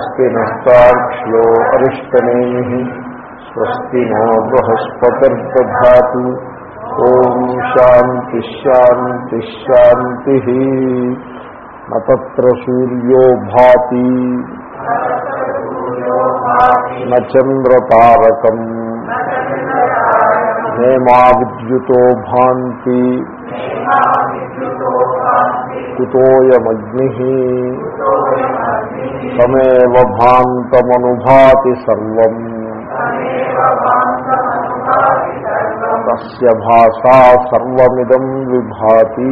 స్వస్తి నస్తాక్ష్యో అరిష్టనేమి స్వస్తి నో బృహస్పతిర్దధా ఓం శాంతి శాంతి శాంతి నత్ర సూర్యో భాతి నచంద్రతారకం నేమా విద్యుతో భాంతి కుతోయమగ్ని తమేవ భాంతమనుభాతి సర్వం తస్య భాషా సర్వమిదం విభాతి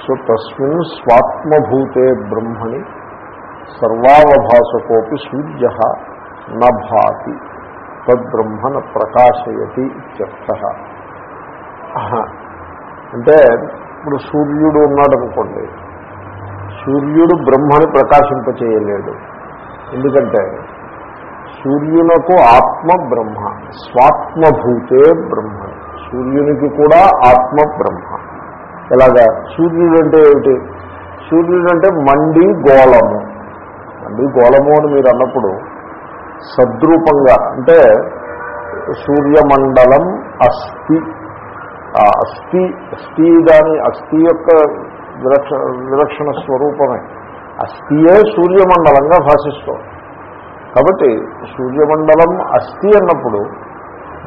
సో తస్మిన్ స్వాత్మభూతే బ్రహ్మణి సర్వావభాసకోపి సూర్య నభాతి తద్బ్రహ్మణ ప్రకాశయతి ఇత్యర్థ అంటే ఇప్పుడు సూర్యుడు ఉన్నాడు అనుకోండి సూర్యుడు బ్రహ్మని ప్రకాశింపచేయలేడు. ఎందుకంటే సూర్యునకు ఆత్మ బ్రహ్మ స్వాత్మభూతే బ్రహ్మ సూర్యునికి కూడా ఆత్మ బ్రహ్మ. ఎలాగా? సూర్యుడు అంటే ఏమిటి? సూర్యుడు అంటే మండి గోళము. మండి గోళము అని మీరు అన్నప్పుడు సద్రూపంగా అంటే సూర్యమండలం అస్థి అస్థి అస్థి దాని అస్థి యొక్క విలక్ష విలక్షణ స్వరూపమే. అస్థియే సూర్యమండలంగా భాషిస్తుంది కాబట్టి సూర్యమండలం అస్థి అన్నప్పుడు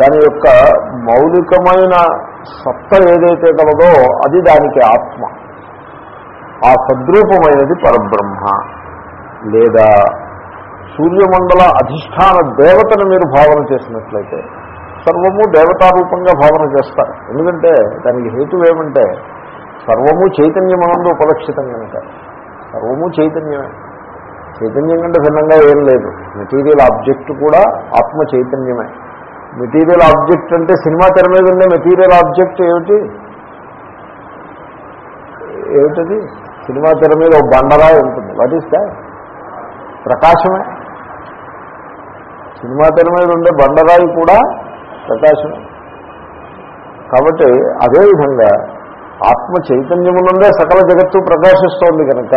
దాని యొక్క మౌలికమైన సత్త ఏదైతే కలదో అది దానికి ఆత్మ. ఆ సద్రూపమైనది పరబ్రహ్మ. లేదా సూర్యమండల అధిష్టాన దేవతను మీరు భావన చేసినట్లయితే సర్వము దేవతారూపంగా భావన చేస్తారు. ఎందుకంటే దానికి హేతు ఏమంటే సర్వము చైతన్యమనందు ఉపలక్షితం కనుక. సర్వము చైతన్యమే. చైతన్యం కంటే భిన్నంగా ఏం లేదు. మెటీరియల్ ఆబ్జెక్ట్ కూడా ఆత్మ చైతన్యమే. మెటీరియల్ ఆబ్జెక్ట్ అంటే సినిమా తెర మీద ఉండే మెటీరియల్ ఆబ్జెక్ట్ ఏమిటి? ఏమిటది? సినిమా తెర మీద ఒక బండరాయి ఉంటుంది. వాట్ ఈస్ దాట్ ప్రకాశమే. సినిమా తెర మీద ఉండే బండరాయి కూడా ప్రకాశం. కాబట్టి అదేవిధంగా ఆత్మ చైతన్యమునందే సకల జగత్తు ప్రకాశిస్తోంది కనుక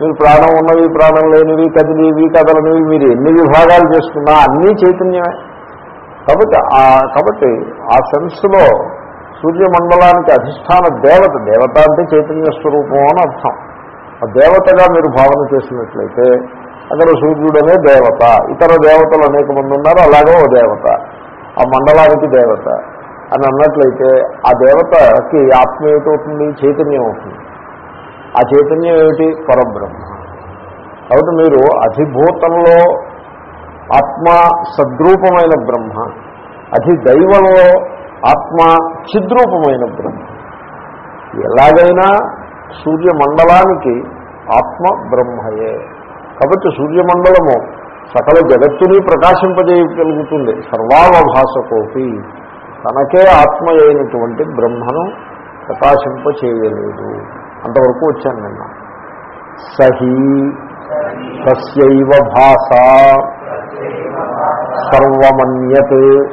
మీరు ప్రాణం ఉన్నవి ప్రాణం లేనివి కదిలివి కదలనివి మీరు ఎన్ని విభాగాలు చేసుకున్నా అన్నీ చైతన్యమే. కాబట్టి ఆ కాబట్టి ఆ సెన్స్లో సూర్యమండలానికి అధిష్టాన దేవత దేవత అంటే చైతన్య స్వరూపం అని అర్థం. ఆ దేవతగా మీరు భావన చేసినట్లయితే అక్కడ సూర్యుడనే దేవత ఇతర దేవతలు అనేక మంది ఉన్నారు అలాగే ఓ దేవత. ఆ మండలానికి దేవత అని అన్నట్లయితే ఆ దేవతకి ఆత్మ ఏమిటవుతుంది? చైతన్యం అవుతుంది. ఆ చైతన్యం ఏమిటి? పరబ్రహ్మ. కాబట్టి మీరు అధిభూతంలో ఆత్మ సద్రూపమైన బ్రహ్మ అధిదైవంలో ఆత్మ చిద్రూపమైన బ్రహ్మ. ఎలాగైనా సూర్యమండలానికి ఆత్మ బ్రహ్మయే. కాబట్టి సూర్యమండలము సకల జగత్తుని ప్రకాశింపజేయగలుగుతుంది. సర్వావభాసకోపి. తనకే ఆత్మ అయినటువంటి బ్రహ్మను ప్రకాశింపచేయలేదు. అంతవరకు వచ్చాను నిన్న. సహీ. తస్యవ భాష సర్వమన్యత్.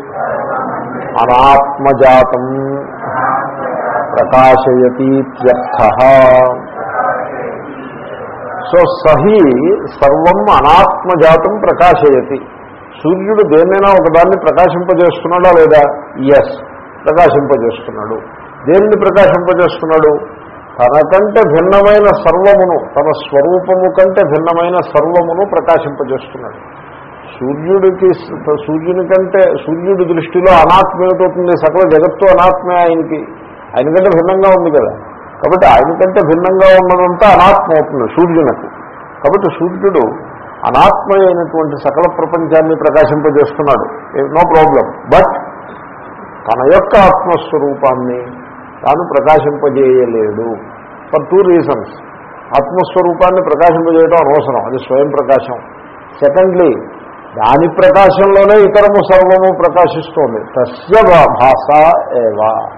అనాత్మజాతం. ప్రకాశయతీత్యర్థ. సో సహి సర్వం అనాత్మజాతం ప్రకాశయతి. సూర్యుడు దేన్నైనా ఒకదాన్ని ప్రకాశింపజేస్తున్నాడా లేదా? ఎస్ ప్రకాశింపజేస్తున్నాడు. దేన్ని ప్రకాశింపజేస్తున్నాడు? తనకంటే భిన్నమైన సర్వమును తన స్వరూపము కంటే భిన్నమైన సర్వమును ప్రకాశింపజేస్తున్నాడు. సూర్యుడికి సూర్యుని కంటే సూర్యుడి దృష్టిలో అనాత్మ ఏమిటవుతుంది సకల జగత్తు అనాత్మే ఆయనకి. ఆయనకంటే భిన్నంగా ఉంది కదా. కాబట్టి ఆయనకంటే భిన్నంగా ఉన్నదంతా అనాత్మ అవుతుంది సూర్యునకు. కాబట్టి సూర్యుడు అనాత్మ అయినటువంటి సకల ప్రపంచాన్ని ప్రకాశింపజేస్తున్నాడు. No problem. బట్ తన యొక్క ఆత్మస్వరూపాన్ని తాను ప్రకాశింపజేయలేడు ఫర్ టూ రీజన్స్ ఆత్మస్వరూపాన్ని ప్రకాశింపజేయడం అనవసరం. అది స్వయం ప్రకాశం. సెకండ్లీ దాని ప్రకాశంలోనే ఇతరము సర్వము ప్రకాశిస్తోంది. తస్య భాష ఏవా.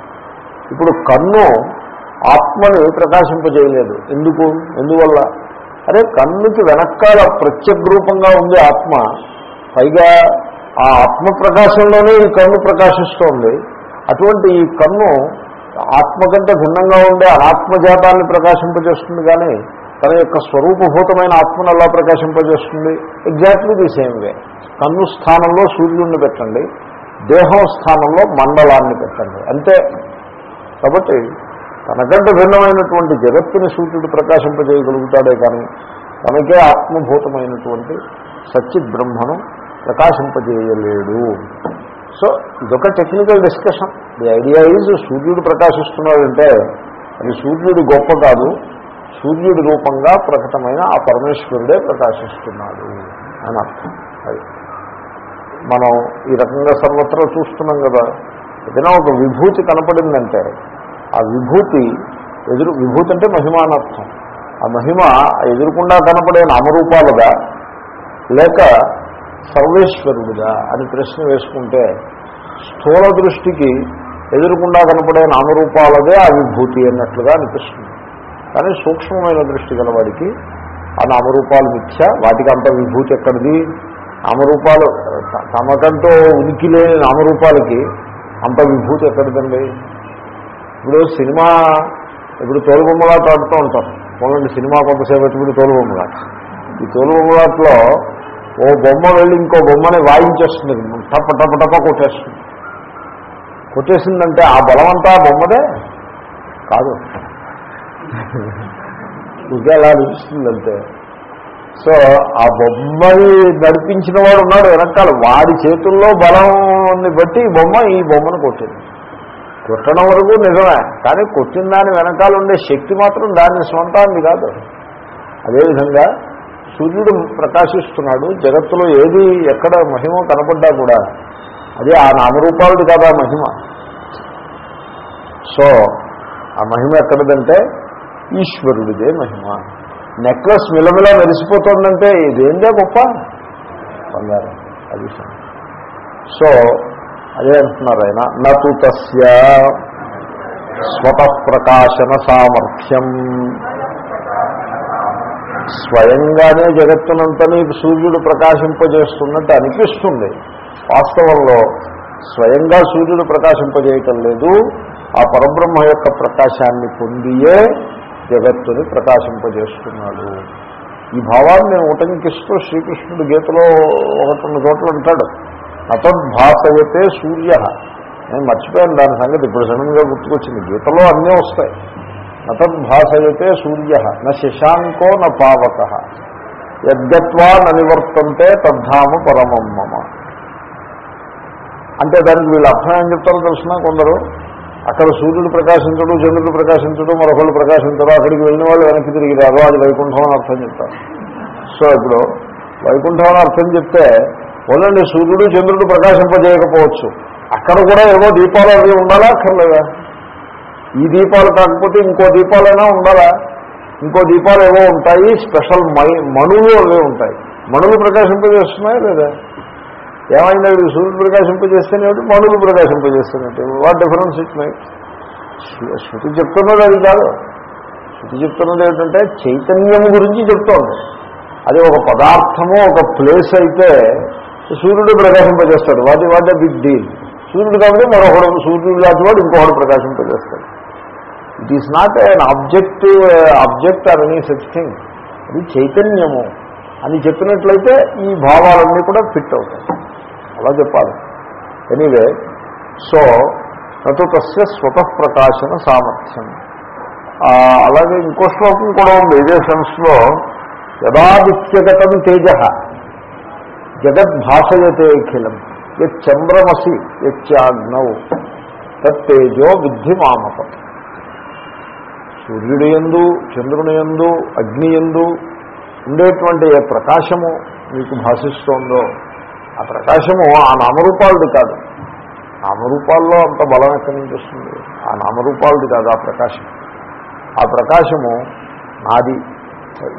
ఇప్పుడు కన్ను ఆత్మని ప్రకాశింపజేయలేదు. ఎందుకు? ఎందువల్ల? అరే కన్నుకి వెనకాల ప్రత్యగ్రూపంగా ఉంది ఆత్మ. పైగా ఆ ఆత్మ ప్రకాశంలోనే ఈ కన్ను ప్రకాశిస్తోంది. అటువంటి ఈ కన్ను ఆత్మ కంటే భిన్నంగా ఉండే అనాత్మజాతాన్ని ప్రకాశింపజేస్తుంది కానీ తన యొక్క స్వరూపభూతమైన ఆత్మను అలా ప్రకాశింపజేస్తుంది? ఎగ్జాక్ట్లీ ది సేమ్ వే కన్ను స్థానంలో సూర్యుడిని పెట్టండి. దేహం స్థానంలో మండలాన్ని పెట్టండి. అంతే. కాబట్టి తనకంటే భిన్నమైనటువంటి జగత్తుని సూర్యుడు ప్రకాశింపజేయగలుగుతాడే కానీ తనకే ఆత్మభూతమైనటువంటి సచిత్ బ్రహ్మను ప్రకాశింపజేయలేడు. సో ఇదొక technical discussion the idea is సూర్యుడు ప్రకాశిస్తున్నాడంటే అది సూర్యుడు గొప్ప కాదు. సూర్యుడి రూపంగా ప్రకటమైన ఆ పరమేశ్వరుడే ప్రకాశిస్తున్నాడు అని అర్థం. అది మనం ఈ రకంగా సర్వత్రా చూస్తున్నాం కదా. ఏదైనా ఒక విభూతి కనపడిందంటే ఆ విభూతి ఎదురు విభూతి అంటే మహిమానర్థం. ఆ మహిమ ఎదురుకుండా కనపడే నామరూపాలుగా లేక సర్వేశ్వరుడుగా అని ప్రశ్న వేసుకుంటే స్థూల దృష్టికి ఎదురుకుండా కనపడే నామరూపాలదే ఆ విభూతి అన్నట్లుగా అనిపిస్తుంది. కానీ సూక్ష్మమైన దృష్టి గలవాడికి ఆ నామరూపాలు మిథ్య వాటికి అంత విభూతి ఎక్కడిది? నామరూపాలు తమకంటూ ఉనికి లేని నామరూపాలకి అంత విభూతి ఎక్కడిదండి? ఇప్పుడు సినిమా ఇప్పుడు తోలుబొమ్మలాట ఆడుతూ ఉంటాం. పోలండి సినిమా కొంతసేపు ఇప్పుడు తోలుబొమ్మలాట ఈ తోలుబొమ్మలాటలో ఓ బొమ్మ వెళ్ళి ఇంకో బొమ్మని వాయించేస్తుంది. టప్ప టప్ప టప్ప కొట్టేస్తుంది. కొట్టేసిందంటే ఆ బలమంతా ఆ బొమ్మదే? కాదు. ఇంకా అలా అనిపిస్తుందంటే. సో ఆ బొమ్మని నడిపించిన వాడు ఉన్నాడు. వెనకాల వాడి చేతుల్లో బలంని బట్టి బొమ్మ ఈ బొమ్మను కొట్టింది. కొట్టడం వరకు నిజమే. కానీ కొట్టిన దాని వెనకాల ఉండే శక్తి మాత్రం దాని సొంతాన్ని కాదు. అదేవిధంగా సూర్యుడు ప్రకాశిస్తున్నాడు. జగత్తులో ఏది ఎక్కడ మహిమ కనపడ్డా కూడా అది ఆ నామరూపాలది కదా మహిమ. సో ఆ మహిమ ఎక్కడదంటే ఈశ్వరుడిదే మహిమ. నెక్లెస్ మిలమిలా మెరిసిపోతుందంటే ఇదేందే గొప్ప? బంగారం. అది సో అదే అంటున్నారు ఆయన. నతు తస్య స్వత ప్రకాశన సామర్థ్యం. స్వయంగానే జగత్తునంతని సూర్యుడు ప్రకాశింపజేస్తున్నట్టు అనిపిస్తుంది. వాస్తవంలో స్వయంగా సూర్యుడు ప్రకాశింపజేయటం లేదు. ఆ పరబ్రహ్మ యొక్క ప్రకాశాన్ని పొందియే జగత్తుని ప్రకాశింపజేస్తున్నాడు. ఈ భావాన్ని ఉటంకిస్తూ శ్రీకృష్ణుడు గీతలో ఒకటి రెండు చోట్ల అంటాడు నతద్భాసయతే సూర్య. నేను మర్చిపోయాను దాని సంగతి ఇప్పుడు సడన్గా గుర్తుకొచ్చింది. గీతలో అన్నీ వస్తాయి. నతద్భాసయతే సూర్య న శశాంకో న పావక. యద్గత్వా న నివర్తంతే తద్ధామ పరమం మమ. అంటే దానికి వీళ్ళు అర్థం ఏం చెప్తారో తెలిసిన కొందరు? అక్కడ సూర్యుడు ప్రకాశించడు చంద్రుడు ప్రకాశించడు మరొకళ్ళు ప్రకాశించడు అక్కడికి వెళ్ళిన వాళ్ళు వెనక్కి తిరిగి రారు అది వైకుంఠం అని అర్థం చెప్తారు. సో ఇప్పుడు వైకుంఠం అని అర్థం చెప్తే పోలండి సూర్యుడు చంద్రుడు ప్రకాశింపజేయకపోవచ్చు. అక్కడ కూడా ఏవో దీపాలు అవి ఉండాలా? అక్కర్లేదా? ఈ దీపాలు కాకపోతే ఇంకో దీపాలైనా ఉండాలా? ఇంకో దీపాలు ఏవో ఉంటాయి స్పెషల్ మణులు అవే ఉంటాయి. మణులు ప్రకాశింపజేస్తున్నాయా లేదా? ఏమైంది అవి సూర్యుడు ప్రకాశింపజేస్తేనేమిటి మణులు ప్రకాశింపజేస్తున్నట్టు వాట్ డిఫరెన్స్ ఇట్ మై శృతి చెప్తున్నది అది కాదు. శృతి చెప్తున్నది ఏంటంటే చైతన్యం గురించి చెప్తోంది. అది ఒక పదార్థము ఒక ప్లేస్ అయితే సూర్యుడు ప్రకాశింపజేస్తాడు. వాటి వాట్ బిగ్ డీల్? సూర్యుడు కాబట్టి మరొకడు సూర్యుడు లాంటి వాడు ఇంకొకడు ప్రకాశింపజేస్తాడు. It is not an objective object or any such thing అది చైతన్యము. అని చెప్పినట్లయితే ఈ భావాలన్నీ కూడా ఫిట్ అవుతాయి. అలా చెప్పాలి. ఎనీవే సో నటు తస్య స్వతః ప్రకాశన సామర్థ్యం. అలాగే ఇంకో శ్లోకం కూడా ఉంది. ఇదే సెన్స్లో యథాదిత్యగతం తేజ. జగద్భాషయతే అఖిలం యచ్చంద్రమసి యచ్చాగ్నౌ తత్తేజో విద్ధి మామకం సూర్యుడు ఎందు చంద్రుని ఎందు అగ్ని ఎందు ఉండేటువంటి ఏ ప్రకాశము మీకు భాషిస్తోందో ఆ ప్రకాశము ఆ నామరూపాలది కాదు. నామరూపాల్లో అంత బలం ఎక్కడి నుంచి వస్తుంది? ఆ నామరూపాలది కాదు ఆ ప్రకాశం. ఆ ప్రకాశము నాది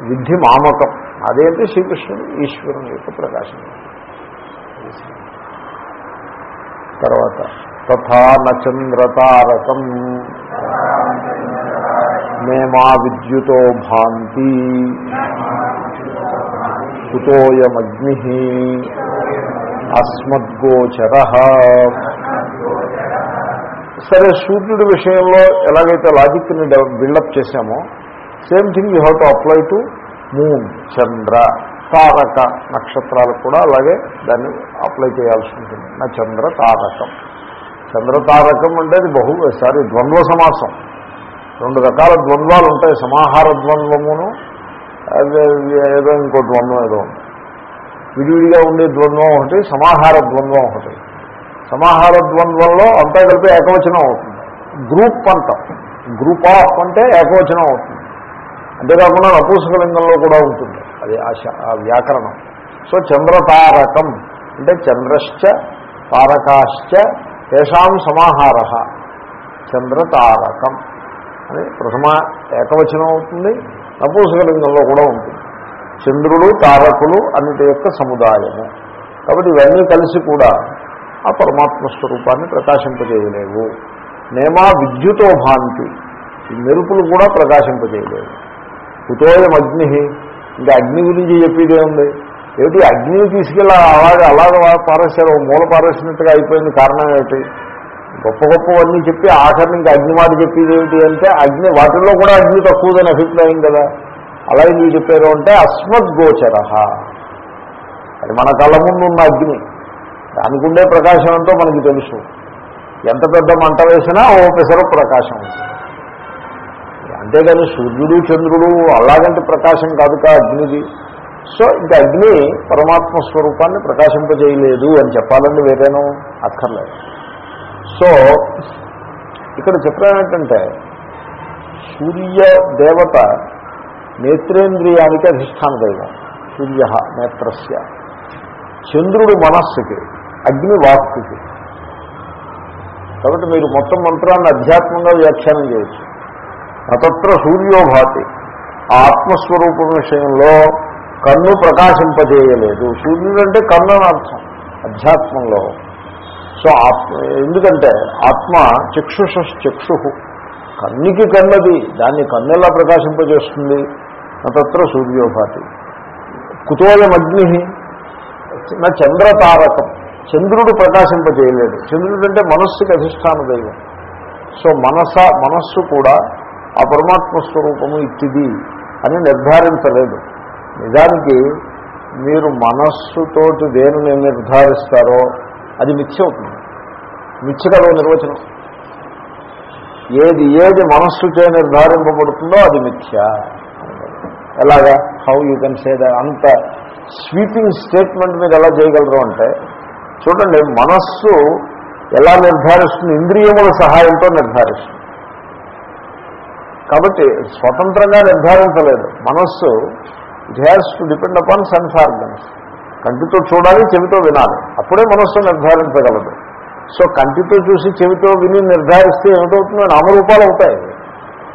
విద్ధి మామకం. అదేంటి శ్రీకృష్ణుడు ఈశ్వరుని యొక్క ప్రకాశం తర్వాత తథా నచంద్రతారకం మేమా విద్యుతో భాంతి కుతోయమగ్ని అస్మద్గోచర సరే సూర్యుడి విషయంలో ఎలాగైతే లాజిక్ని బిల్డప్ చేశామో same thing you have to apply to moon చంద్ర. తారక నక్షత్రాలు కూడా అలాగే దాన్ని అప్లై చేయాల్సి ఉంటుంది. నా చంద్ర తారకం చంద్ర తారకం అంటే అది బహు సారీ ద్వంద్వ సమాసం. రెండు రకాల ద్వంద్వాలు ఉంటాయి. సమాహార ద్వంద్వమును అదే ఏదో ఇంకో ద్వంద్వం ఏదో ఉంది. విడివిడిగా ఉండే ద్వంద్వం ఒకటి సమాహార ద్వంద్వం ఒకటి. సమాహార ద్వంద్వంలో అంతా కలిపి ఏకవచనం అవుతుంది. గ్రూప్ అంటాం. గ్రూప్ ఆఫ్ అంటే ఏకవచనం అవుతుంది. అంతేకాకుండా నపూసకలింగంలో కూడా ఉంటుంది. అది ఆ వ్యాకరణం. సో చంద్రతారకం అంటే చంద్రశ్చ తారకాశ్చ తేషాం సమాహార. చంద్రతారకం. అని ప్రథమ ఏకవచనం అవుతుంది. నపూసకలింగంలో కూడా ఉంటుంది. చంద్రుడు తారకులు అన్నిటి యొక్క సముదాయము. కాబట్టి ఇవన్నీ కలిసి కూడా ఆ పరమాత్మ స్వరూపాన్ని ప్రకాశింపజేయలేవు. నేమా విద్యుతో భాంతి. ఈ మెరుపులు కూడా ప్రకాశింపజేయలేవు. కుతోయం అగ్ని. ఇంకా అగ్ని గురించి చెప్పేదే ఉంది ఏమిటి? అగ్నిని తీసుకెళ్ళి అలాగే అలాగే పారేశారు. మూల పారేసినట్టుగా అయిపోయింది. కారణం ఏమిటి? గొప్ప గొప్పవన్నీ చెప్పి ఆఖరి ఇంకా అగ్ని మాట చెప్పేది ఏమిటి అంటే అగ్ని వాటిల్లో కూడా అగ్ని తక్కువదని అభిప్రాయం కదా. అలా ఎందుకు చెప్పారు అంటే అస్మద్గోచర అది మన కళ్ళ ముందు ఉన్న అగ్ని. దానికి ఉండే ప్రకాశం ఎంతో మనకి తెలుసు. ఎంత పెద్ద మంట వేసినా ఓ పెసరు ప్రకాశం ఉంటుంది. అంతేగాని సూర్యుడు చంద్రుడు అలాగంటే ప్రకాశం కాదు కా అగ్నిది. సో ఇంకా అగ్ని పరమాత్మ స్వరూపాన్ని ప్రకాశింపజేయలేదు అని చెప్పాలండి వేరేనో అక్కర్లేదు. సో ఇక్కడ చెప్పడం ఏంటంటే సూర్య దేవత నేత్రేంద్రియానికి అధిష్టాన దైవం సూర్య నేత్రస్య. చంద్రుడు మనస్సుకి అగ్ని వాక్కుకి. కాబట్టి మీరు మొత్తం మంత్రాన్ని అధ్యాత్మంగా వ్యాఖ్యానం చేయొచ్చు. నతత్ర సూర్యోభాతి ఆత్మస్వరూపం విషయంలో కన్ను ప్రకాశింపజేయలేదు. సూర్యుడు అంటే కన్ను అని అర్థం అధ్యాత్మంలో. సో ఆత్మ ఎందుకంటే ఆత్మ చక్షుష చక్షు కన్నికి కన్నది దాన్ని కన్నెలా ప్రకాశింపజేస్తుంది? నతత్ర సూర్యోభాతి కుతోయమగ్ని నా చంద్రతారకం. చంద్రుడు ప్రకాశింపజేయలేడు చంద్రుడు అంటే మనస్సుకి అధిష్టాన దైవం. సో మనస మనస్సు కూడా ఆ పరమాత్మ స్వరూపము ఇట్టిది అని నిర్ధారించలేదు. నిజానికి మీరు మనస్సుతోటి దేనిని నిర్ధారిస్తారో అది మిథ్య అవుతుంది మిథ్య కదా నిర్వచనం. ఏది ఏది మనస్సుచే నిర్ధారింపబడుతుందో అది మిథ్య. ఎలాగా? How you can say that అంత స్వీపింగ్ స్టేట్మెంట్ మీరు ఎలా చేయగలరు అంటే చూడండి మనస్సు ఎలా నిర్ధారిస్తుంది? ఇంద్రియముల సహాయంతో నిర్ధారిస్తుంది. కాబట్టి స్వతంత్రంగా నిర్ధారించలేదు. మనస్సు it has to depend upon sense organs కంటితో చూడాలి చెవితో వినాలి. అప్పుడే మనస్సు నిర్ధారించగలదు. సో కంటితో చూసి చెవితో విని నిర్ధారిస్తే ఏమిటవుతుందో? నామరూపాలు అవుతాయి.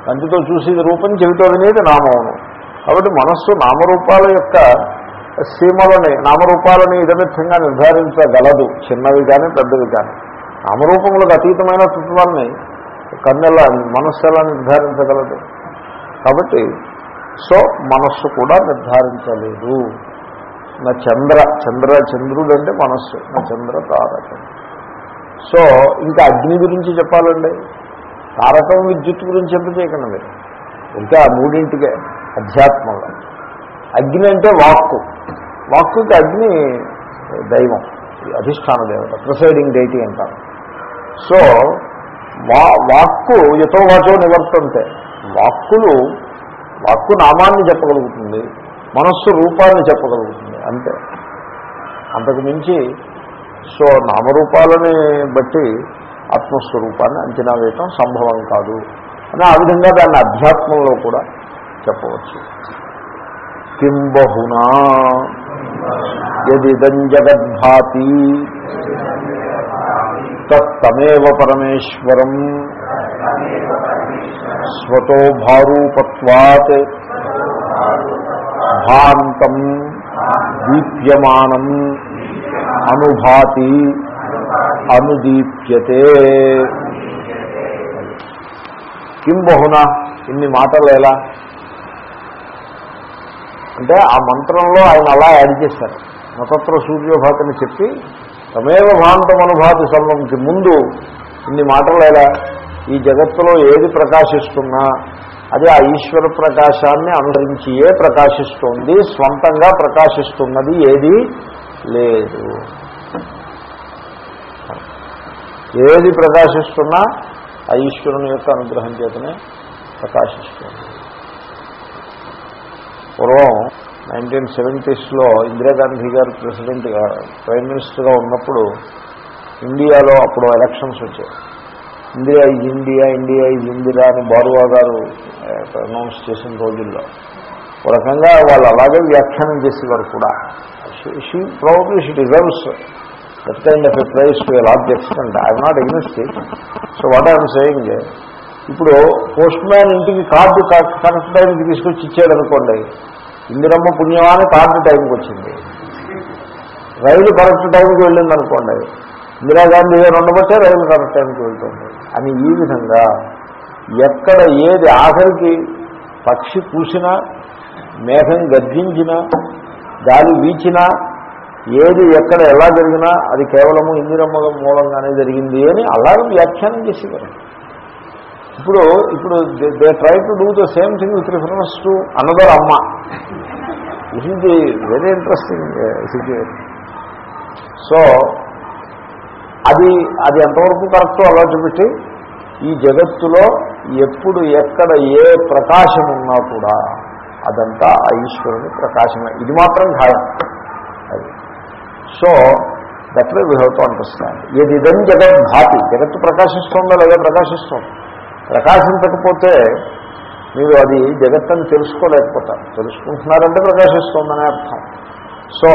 కంటితో చూసి రూపం చెవితో వినేది నామమును. కాబట్టి మనస్సు నామరూపాల యొక్క సీమలని నామరూపాలని ఇదమిత్తంగా నిర్ధారించగలదు. చిన్నవి కానీ పెద్దవి కానీ నామరూపములకు అతీతమైన తత్వాన్ని కన్నెలా మనస్సు ఎలా నిర్ధారించగలదు? కాబట్టి సో మనస్సు కూడా నిర్ధారించలేదు. నా చంద్ర చంద్ర చంద్రుడు అంటే మనస్సు నా చంద్ర తారకం. సో ఇంకా అగ్ని గురించి చెప్పాలండి. తారకం విద్యుత్ గురించి ఎంత చేయకండి మీరు ఇంకా మూడింటికే అధ్యాత్మంలో అగ్ని అంటే వాక్కు. వాక్కుకి అగ్ని దైవం అధిష్టాన దేవత ప్రిసైడింగ్ డైటీ అంటారు. సో వా వాక్కు యథో వాచో నివర్తంతే. వాక్కులు వాక్కు నామాన్ని చెప్పగలుగుతుంది మనస్సు రూపాన్ని చెప్పగలుగుతుంది అంతే. అంతకు మించి సో నామరూపాలని బట్టి ఆత్మస్వరూపాన్ని అంచనా వేయటం సంభవం కాదు అని ఆ విధంగా దాన్ని అధ్యాత్మంలో కూడా చెప్పవచ్చు. కింబహునా జగద్భాతి. తత్తమేవ పరమేశ్వరం. స్వతో భారూపత్వాత్ భాంతం దీప్యమానం అనుభాతి అనుదీప్యతే. కిం బహున? ఇన్ని మాటలు ఎలా? అంటే ఆ మంత్రంలో ఆయన అలా యాడ్ చేశారు. నక్షత్ర సూర్యోభాతని చెప్పి తమేవ భాంతం అనుభాతి సర్వంకి ముందు ఇన్ని మాటలేలా ఈ జగత్తులో ఏది ప్రకాశిస్తున్నా అది ఆ ఈశ్వర ప్రకాశాన్ని అనుసరించియే ప్రకాశిస్తుంది స్వంతంగా ప్రకాశిస్తున్నది ఏది లేదు. ఏది ప్రకాశిస్తున్నా ఆ ఈశ్వరుని యొక్క అనుగ్రహం చేతనే ప్రకాశిస్తుంది. పూర్వం నైన్టీన్ సెవెంటీస్లో ఇందిరాగాంధీ గారు ప్రెసిడెంట్గా ప్రైమ్ మినిస్టర్గా ఉన్నప్పుడు ఇండియాలో అప్పుడు ఎలక్షన్స్ వచ్చాయి. India is India India is Indira అని బారువా గారు అనౌన్స్ చేసిన రోజుల్లో. ఒక రకంగా వాళ్ళు అలాగే వ్యాఖ్యానం చేసేవారు కూడా. She probably she deserves that kind of a prize to a large extent I'm not against it so what I'm saying ఇప్పుడు పోస్ట్ మ్యాన్ ఇంటికి కార్డు కనెక్ట్ టైంకి తీసుకొచ్చి ఇచ్చాడు అనుకోండి ఇందిరమ్మ పుణ్యమాని కార్డు టైంకి వచ్చింది. రైలు కరెక్ట్ టైంకి వెళ్ళింది అనుకోండి ఇందిరాగాంధీ గారు ఉండబట్టే రైలు కరెక్ట్ టైంకి వెళ్తుంది. అని ఈ విధంగా ఎక్కడ ఏది ఆఖరికి పక్షి కూసినా మేఘం గర్జించినా గాలి వీచినా ఏది ఎక్కడ ఎలా జరిగినా అది కేవలము ఇందిరమ్మ మూలంగానే జరిగింది అని అలాగే వ్యాఖ్యానం చేసేవారు. ఇప్పుడు ఇప్పుడు they try to do the same thing with reference to another అమ్మ it is the very interesting situation so అది అది ఎంతవరకు కరెక్టో అలా చూపెట్టి ఈ జగత్తులో ఎప్పుడు ఎక్కడ ఏ ప్రకాశం ఉన్నా కూడా అదంతా ఆ ఈశ్వరుని ప్రకాశమే. ఇది మాత్రం ఖాయం అది. So that way we have to understand ఏది జగత్ భాతి జగత్తు ప్రకాశిస్తుందో లేదా ప్రకాశిస్తుంది? ప్రకాశించకపోతే మీరు అది జగత్తని తెలుసుకోలేకపోతారు. తెలుసుకుంటున్నారంటే ప్రకాశిస్తోందనే అర్థం. సో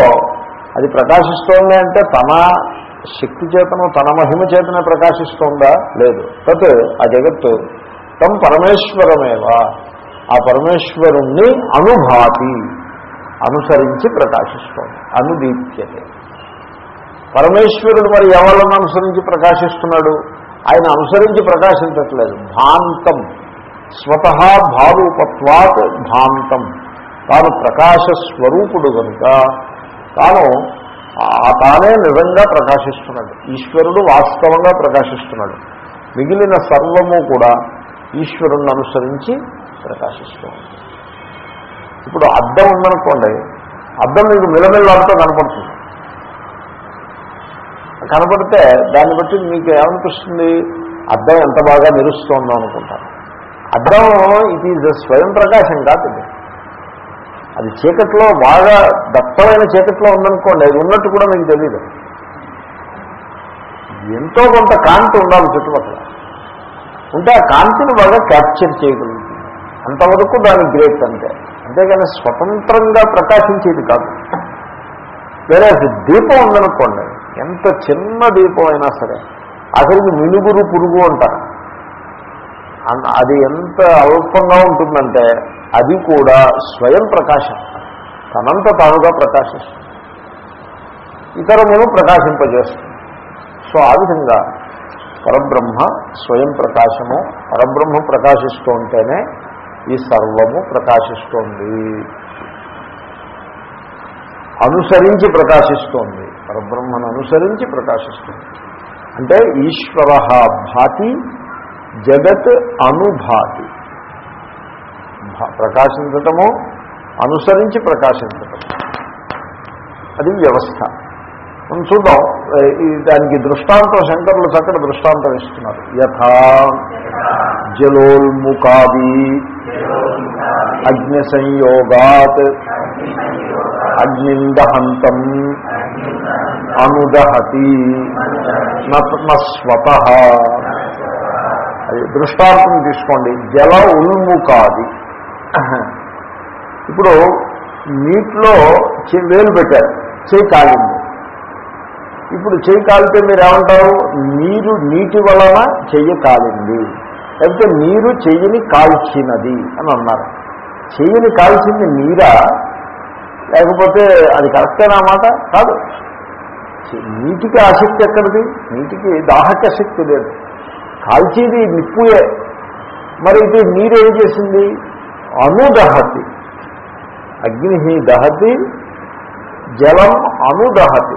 అది ప్రకాశిస్తోంది అంటే తన శక్తి చేతను తన మహిమ చేతనే ప్రకాశిస్తోందా? లేదు. తత్ ఆ జగత్తు తం పరమేశ్వరమేవా. ఆ పరమేశ్వరుణ్ణి అనుభాతి అనుసరించి ప్రకాశిస్తోంది అనుదీప్యతే. పరమేశ్వరుడు మరి ఎవరిని అనుసరించి ప్రకాశిస్తున్నాడు? ఆయన అనుసరించి ప్రకాశించట్లేదు. భాంతం. స్వతహా భారూపత్వాత్ భాంతం. తాను ప్రకాశ స్వరూపుడు కనుక తాను ఆ తానే నిజంగా ప్రకాశిస్తున్నాడు. ఈశ్వరుడు వాస్తవంగా ప్రకాశిస్తున్నాడు. మిగిలిన సర్వము కూడా ఈశ్వరుణ్ణి అనుసరించి ప్రకాశిస్తుంది ఇప్పుడు అద్దం ఉందనుకోండి అద్దం మీకు మిలమిల్లాడుతూ కనపడుతుంది. కనపడితే దాన్ని బట్టి మీకు ఏమనిపిస్తుంది? అద్దం ఎంత బాగా మెరుస్తోందో అనుకుంటారు. అద్దం ఇట్ ఈజ్ స్వయం ప్రకాశం కాదు అది చీకట్లో బాగా దట్టమైన చీకట్లో ఉందనుకోండి అది ఉన్నట్టు కూడా మీకు తెలియదు ఎంతో కొంత కాంతి ఉండాలి చుట్టుపక్కల. ఉంటే ఆ కాంతిని బాగా క్యాప్చర్ చేయగలుగుతుంది అంతవరకు దాని గ్రేట్ అంతే. అంతేగాని స్వతంత్రంగా ప్రకాశించేది కాదు. వేరే దీపం ఉందనుకోండి ఎంత చిన్న దీపం అయినా సరే అసలు మినుగురు పురుగు అంటారు. అది ఎంత అల్పంగా ఉంటుందంటే అది కూడా స్వయం ప్రకాశం. తనంత తానుగా ప్రకాశిస్తుంది. ఇతరమును ప్రకాశింపజేస్తుంది. సో ఆ విధంగా పరబ్రహ్మ స్వయం ప్రకాశము పరబ్రహ్మ ప్రకాశిస్తూ ఉంటేనే ఈ సర్వము ప్రకాశిస్తోంది. అనుసరించి ప్రకాశిస్తోంది. పరబ్రహ్మను అనుసరించి ప్రకాశిస్తుంది. అంటే ఈశ్వర భాతి జగత్ అనుభాతి. ప్రకాశించటము అనుసరించి ప్రకాశించటం అది వ్యవస్థ. మనం చూద్దాం దానికి దృష్టాంతం శంకరులు చక్కటి దృష్టాంతం ఇస్తున్నారు. యథా జలోల్ముఖాది అగ్ని సంయోగాత్ అగ్నిందహంతం అనుదహతి. నస్వత అది దృష్టాంతం తీసుకోండి. జల ఉల్ముఖాది ఇప్పుడు నీటిలో వేలు పెట్టారు. చేయి కాలింది. ఇప్పుడు చెయ్యి కాలితే మీరు ఏమంటారు నీరు నీటి వలన చెయ్యి కాలింది. లేకపోతే నీరు చెయ్యిని కాల్చినది అని అన్నారు. చెయ్యిని కాల్చింది నీరా? లేకపోతే అది కరెక్టేనా మాట? కాదు. నీటికి ఆసక్తి ఎక్కడిది? నీటికి దాహక శక్తి లేదు. కాల్చేది నిప్పుయే. మరి ఇది నీరేం చేసింది? అనుదహతి. అగ్ని దహతి జలం అనుదహతి.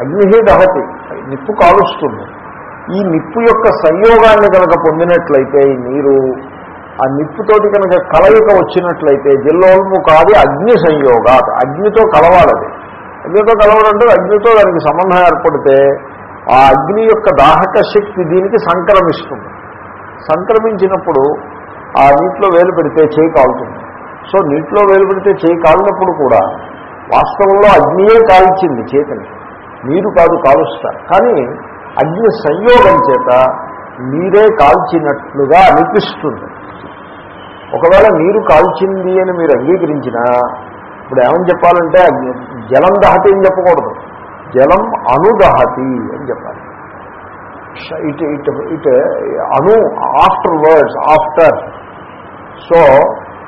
అగ్ని దహతి. నిప్పు కాలుస్తుంది. ఈ నిప్పు యొక్క సంయోగాన్ని కనుక పొందినట్లయితే నీరు ఆ నిప్పుతోటి కనుక కలయిక వచ్చినట్లయితే జిల్లోల్ము కాదు అగ్ని సంయోగ అగ్నితో కలవాలది. అగ్నితో కలవడంటే అగ్నితో దానికి సంబంధం ఏర్పడితే ఆ అగ్ని యొక్క దాహక శక్తి దీనికి సంక్రమిస్తుంది. సంక్రమించినప్పుడు ఆ నీటిలో వేలు పెడితే చేయి కాలుతుంది. సో నీటిలో వేలు పెడితే చేయి కాలినప్పుడు కూడా వాస్తవంలో అగ్నియే కాల్చింది చేతిని. నీరు కాదు కాలుస్తారు కానీ అగ్ని సంయోగం చేత నీరే కాల్చినట్లుగా అనిపిస్తుంది. ఒకవేళ నీరు కాల్చింది అని మీరు అంగీకరించినా ఇప్పుడు ఏమని చెప్పాలంటే అగ్ని జలం దహతి అని చెప్పకూడదు జలం అనుదహతి అని చెప్పాలి. It it it Anu afterwards after so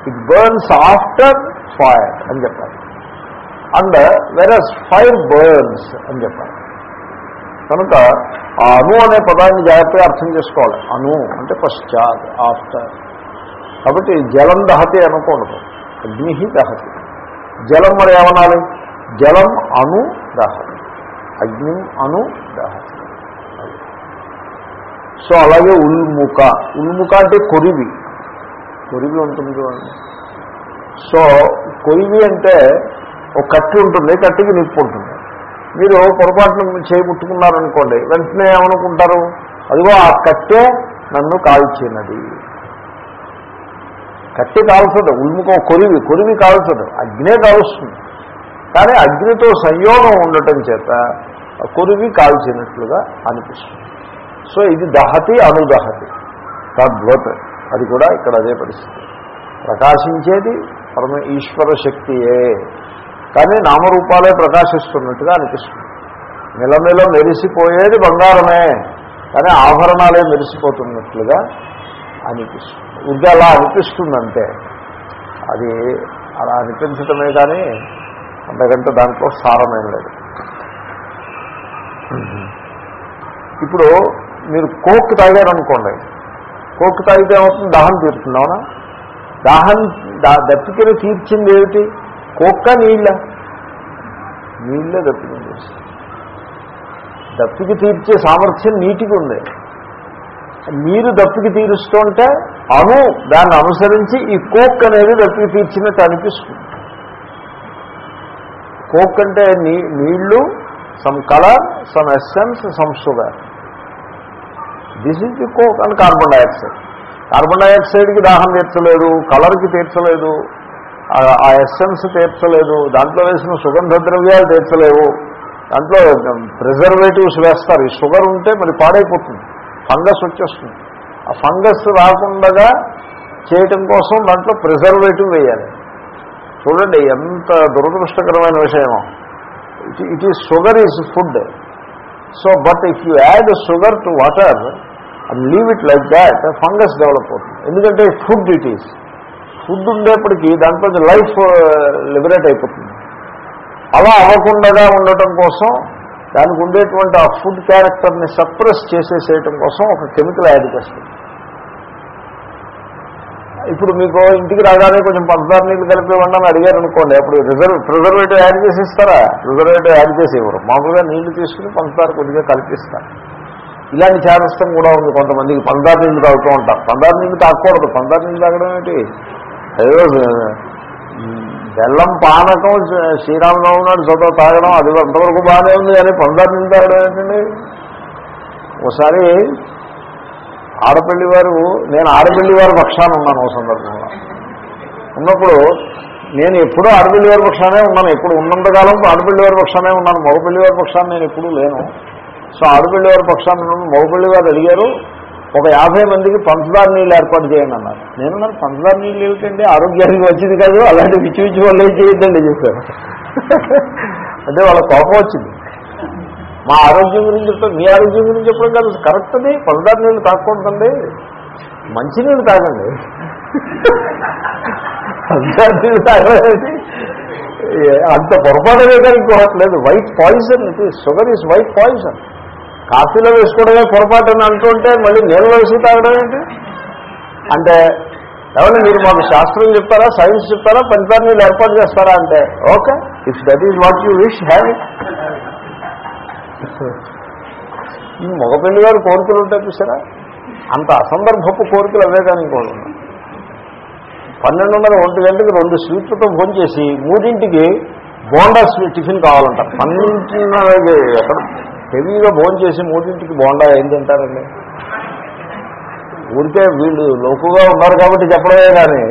it burns after fire అని చెప్పాలి. అండ్ వెరస్ ఫైర్ బర్న్స్ అని చెప్పాలి. కనుక ఆ అణు అనే పదాన్ని జాగ్రత్తగా అర్థం చేసుకోవాలి. అణు అంటే పశ్చాత్ ఆఫ్టర్ కాబట్టి జలం దహతి అనకూడదు. అగ్ని దహతి. జలం మరి ఏమనాలి? జలం అణు దహతి అగ్ని అణు దహతి సో అలాగే ఉల్ముక ఉల్ముక అంటే కొరివి. కొరివి ఉంటుంది చూడండి. సో కొరివి అంటే ఒక కట్టి ఉంటుంది కట్టికి నిప్పు ఉంటుంది. మీరు పొరపాటున చేయి వెంటనే ఏమనుకుంటారు? అదిగో ఆ కట్టే నన్ను కాల్చినది. కట్టి కాల్చదు ఉల్ముఖం కొరివి. కొరివి కాల్చదు అగ్నే కాలుస్తుంది. కానీ అగ్నితో సంయోగం ఉండటం చేత ఆ కొరివి కాల్చినట్లుగా అనిపిస్తుంది. సో ఇది దహతి అనుదహతి. తద్వత్. అది కూడా ఇక్కడ అదే పరిస్థితి. ప్రకాశించేది పరమ ఈశ్వర శక్తియే. కానీ నామరూపాలే ప్రకాశిస్తున్నట్టుగా అనిపిస్తుంది. నిలమిల మెరిసిపోయేది బంగారమే. కానీ ఆభరణాలే మెరిసిపోతున్నట్లుగా అనిపిస్తుంది. ఇది అలా అనిపిస్తుందంటే అది అలా అనిపించటమే కానీ అంతకంటే దాంట్లో సారమేం లేదు. ఇప్పుడు మీరు కోక్ తాగారనుకోండి కోక్ తాగితే ఏమవుతుంది? దాహం తీరుతుంది అవునా? దాహం దా- తీర్చింది ఏమిటి? కోక్క నీళ్ళ? నీళ్ళే దప్పిక దప్పికి తీర్చే సామర్థ్యం నీటికి ఉంది. నీరు దప్పికి తీరుస్తుంటే అను దాన్ని అనుసరించి ఈ కోక్ అనేది దప్పికి తీర్చినట్టు అనిపిస్తుంది కోక్ అంటే నీ నీళ్ళు some colour some essence some sugar this is the Coke and carbon dioxide carbon డైఆక్సైడ్కి దాహం తీర్చలేదు కలర్కి తీర్చలేదు ఆ- ఆ ఎస్సెన్స్ తీర్చలేదు దాంట్లో వేసిన సుగంధ ద్రవ్యాలు తీర్చలేవు. దాంట్లో ప్రిజర్వేటివ్స్ వేస్తారు. ఈ షుగర్ ఉంటే మరి పాడైపోతుంది. ఫంగస్ వచ్చేస్తుంది. ఆ ఫంగస్ రాకుండా చేయటం కోసం దాంట్లో ప్రిజర్వేటివ్ వేయాలి. చూడండి ఎంత దురదృష్టకరమైన విషయమో. It is is sugar is food so but if you add sugar to water and leave it like that fungus develop అవుతుంది. ఎందుకంటే ఫుడ్ ఇట్ ఈస్ ఫుడ్ ఉండేప్పటికీ దాంట్లో లైఫ్ లిబరేట్ uh, అయిపోతుంది. అలా అవ్వకుండా ఉండటం కోసం దానికి ఉండేటువంటి ఆ ఫుడ్ క్యారెక్టర్ని సప్రెస్ చేసేసేయటం కోసం ఒక కెమికల్ యాడ్ చేస్తుంది. ఇప్పుడు మీకు ఇంటికి రాగానే కొంచెం పంచదార నీళ్ళు కలిపివ్వండి అని అడిగారు అనుకోండి. అప్పుడు రిజర్వ్ ప్రిజర్వేటివ్ యాడ్ చేసి ఇస్తారా ప్రిజర్వేటివ్ యాడ్ చేసి ఇవ్వరు. మామూలుగా నీళ్ళు తీసుకుని పంచదార కొద్దిగా కల్పిస్తారు. ఇలాంటి చారస్యం కూడా ఉంది కొంతమందికి. పంచదార నీళ్ళు తాగుతూ ఉంటారు. పంచదార నీళ్ళు తాగకూడదు. పంచదార నీళ్ళు తాగడం ఏంటి? ఏదో బెల్లం పానకం శ్రీరామనవమి నాడు చదువు తాగడం అది అంతవరకు బాగానే ఉంది. కానీ పంచదార నీళ్ళు తాగడం ఏంటండి? ఒకసారి ఆడపల్లి వారు నేను ఆడపల్లి వారి పక్షాన ఉన్నాను ఓ సందర్భంలో. ఉన్నప్పుడు నేను ఎప్పుడూ ఆడపల్లి వారి పక్షానే ఉన్నాను. ఎప్పుడు ఉన్నంతకాలం ఆడపల్లి వారి పక్షానే ఉన్నాను. మగపల్లి వారి పక్షాన్ని నేను ఎప్పుడూ లేను. సో ఆడపల్లి వారి పక్షాన్ని మగపల్లి వారు అడిగారు ఒక యాభై మందికి పంచదార నీళ్ళు ఏర్పాటు చేయండి అన్నారు. నేను అన్నాను పంచదార నీళ్ళు ఏమిటండి? ఆరోగ్యానికి వచ్చింది కాదు. అలాంటి పిచ్చి పిచ్చి వాళ్ళు ఏం చేయొద్దండి చెప్పారు. అంటే వాళ్ళ కోపం వచ్చింది. మా ఆరోగ్యం గురించి చెప్తాం మీ ఆరోగ్యం గురించి చెప్పడం కాదు కరెక్ట్ అది పంచదార నీళ్ళు తాగకూడదండి. మంచినీళ్ళు తాగండి. పంచదార నీళ్ళు తాగలేదు అంత పొరపాటు వేయడానికి వైట్ పాయిజన్ ఇది షుగర్ ఈజ్ వైట్ పాయిజన్ కాఫీలో వేసుకోవడమే పొరపాటు అని అంటుంటే మళ్ళీ నీళ్ళలో వేసి తాగడం ఏంటి? అంటే ఎవరు మీరు మాకు శాస్త్రం చెప్తారా సైన్స్ చెప్తారా పంచదారు నీళ్ళు ఏర్పాటు చేస్తారా అంటే okay if that is what you wish have it ఈ మగపిల్లి గారు కోరికలు ఉంటాయి చూసారా? అంత అసందర్భపు కోరికలు అవే కానీ ఇంకోటి పన్నెండున్నర ఒంటి గంటకి రెండు స్వీట్లతో ఫోన్ చేసి మూడింటికి బోండా స్వీట్ టిఫిన్ కావాలంటారు పన్నెండున్నర ఎక్కడ? హెవీగా భోజనం చేసి మూడింటికి బోండా ఏం తింటారండి? ఊరికే వీళ్ళు లోకుగా ఉన్నారు కాబట్టి చెప్పడమే కానీ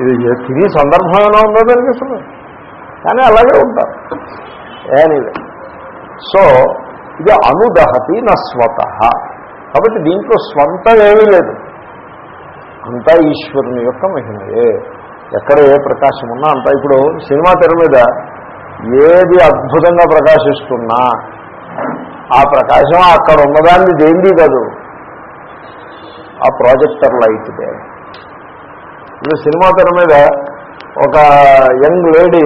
ఇది తిని సందర్భమైనా ఉందో దానికి అసలు? కానీ అలాగే ఉంటారు. ఎనీవే సో ఇది అనుదహతి నా స్వత. కాబట్టి దీంట్లో స్వంత ఏమీ లేదు. అంతా ఈశ్వరుని యొక్క మహిమయే. ఎక్కడ ఏ ప్రకాశం ఉన్నా అంతా ఇప్పుడు సినిమా తెర మీద ఏది అద్భుతంగా ప్రకాశిస్తున్నా ఆ ప్రకాశం అక్కడ ఉన్నదాన్ని దేంది కాదు. ఆ ప్రాజెక్టర్ లైట్దే. ఇప్పుడు సినిమా తెర మీద ఒక యంగ్ లేడీ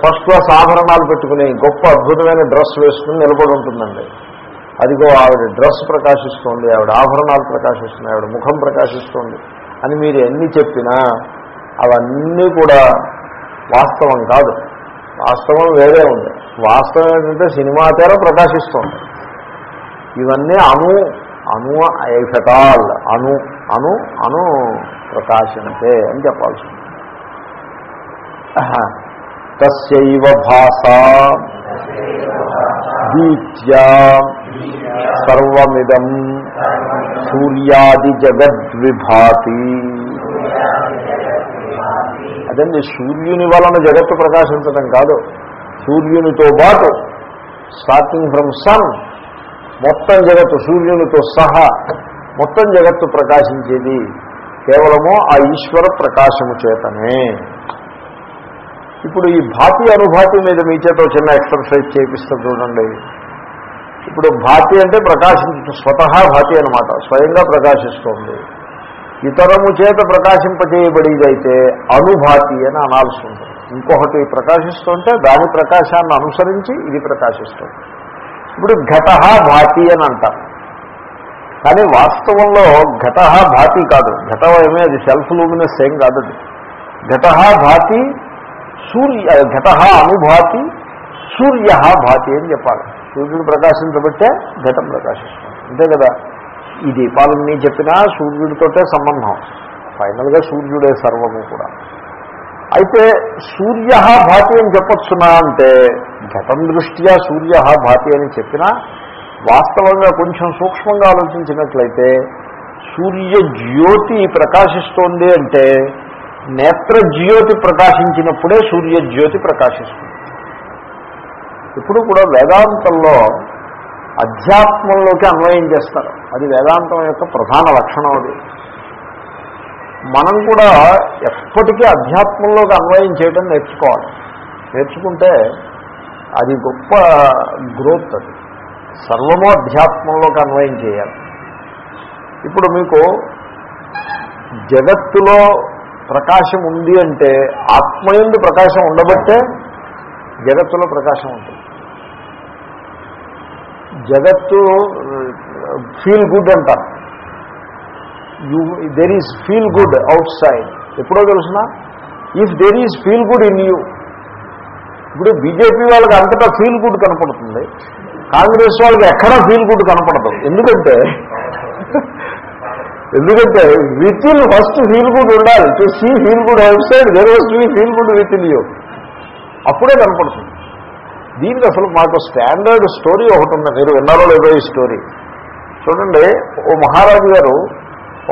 ఫస్ట్ క్లాస్ ఆభరణాలు పెట్టుకుని గొప్ప అద్భుతమైన డ్రెస్ వేసుకుని నిలబడి ఉంటుందండి. అదిగో ఆవిడ డ్రెస్ ప్రకాశిస్తోంది ఆవిడ ఆభరణాలు ప్రకాశిస్తున్నాయి ఆవిడ ముఖం ప్రకాశిస్తోంది అని మీరు ఎన్ని చెప్పినా అవన్నీ కూడా వాస్తవం కాదు. వాస్తవం వేరే ఉంది. వాస్తవం ఏంటంటే సినిమా తెర ప్రకాశిస్తోంది. ఇవన్నీ అణు అణు ఐఫెటాల్ అణు అణు అణు ప్రకాశంతే అని చెప్పాల్సింది తస్యవ భాష దీత్యా సర్వమిదం సూర్యాది జగద్విభాతి అదండి సూర్యుని వలన జగత్తు ప్రకాశించడం కాదు. సూర్యునితో పాటు స్టార్టింగ్ ఫ్రమ్ సన్ మొత్తం జగత్తు సూర్యునితో సహా మొత్తం జగత్తు ప్రకాశించేది. కేవలము ఆ ఈశ్వర ప్రకాశము చేతనే. ఇప్పుడు ఈ భాతి అనుభాతి మీద మీ చేత చిన్న ఎక్సర్సైజ్ చేపిస్తారు చూడండి. ఇప్పుడు భాతి అంటే ప్రకాశించు స్వతహా భాతి అనమాట స్వయంగా ప్రకాశిస్తోంది. ఇతరము చేత ప్రకాశింపజేయబడేదైతే అనుభాతి అని అనాల్సి ఉంటుంది. ఇంకొకటి ప్రకాశిస్తుంటే దాని ప్రకాశాన్ని అనుసరించి ఇది ప్రకాశిస్తుంది. ఇప్పుడు ఘట భాతి అని అంటారు. కానీ వాస్తవంలో ఘట భాతి కాదు. ఘటం ఏమీ అది సెల్ఫ్ లూమినస్ ఏం కాదు అది. ఘట భాతి సూర్య ఘట అనుభాతి సూర్య భాతి అని చెప్పాలి. సూర్యుడు ప్రకాశించబట్టే ఘటం ప్రకాశిస్తుంది. అంతే కదా? ఈ దీపాలన్నీ చెప్పినా సూర్యుడితోటే సంబంధం. ఫైనల్గా సూర్యుడే సర్వము కూడా. అయితే సూర్య భాతి అని చెప్పొచ్చునా అంటే ఘటం దృష్ట్యా సూర్య భాతి అని చెప్పినా వాస్తవంగా కొంచెం సూక్ష్మంగా ఆలోచించినట్లయితే సూర్య జ్యోతి ప్రకాశిస్తోంది అంటే నేత్ర జ్యోతి ప్రకాశించినప్పుడే సూర్య జ్యోతి ప్రకాశిస్తుంది. ఇప్పుడు కూడా వేదాంతంలో అధ్యాత్మంలోకి అన్వయం చేస్తారు. అది వేదాంతం యొక్క ప్రధాన లక్షణం అది. మనం కూడా ఎప్పటికీ అధ్యాత్మంలోకి అన్వయం చేయడం నేర్చుకోవాలి. నేర్చుకుంటే అది గొప్ప గ్రోత్ అది. సర్వము అధ్యాత్మంలోకి అన్వయం చేయాలి. ఇప్పుడు మీకు జగత్తులో ప్రకాశం ఉంది అంటే ఆత్మయందు ప్రకాశం ఉండబట్టే జగత్తులో ప్రకాశం ఉంటుంది. జగత్తు ఫీల్ గుడ్ అంటారు. You there is feel good outside ఎప్పుడో తెలుసిన? If there is feel good in you ఇప్పుడు బీజేపీ వాళ్ళకి అంతటా ఫీల్ గుడ్ కనపడుతుంది. కాంగ్రెస్ వాళ్ళకి ఎక్కడా ఫీల్ గుడ్ కనపడదు. ఎందుకంటే ఎందుకంటే within first feel good ఉండాలి. To see feel good outside there was to feel good within you అప్పుడే కనపడుతుంది. దీనికి అసలు మాకు స్టాండర్డ్ స్టోరీ ఒకటి ఉంది. మీరు విన్నారో లేదో ఈ స్టోరీ చూడండి ఓ మహారాజు గారు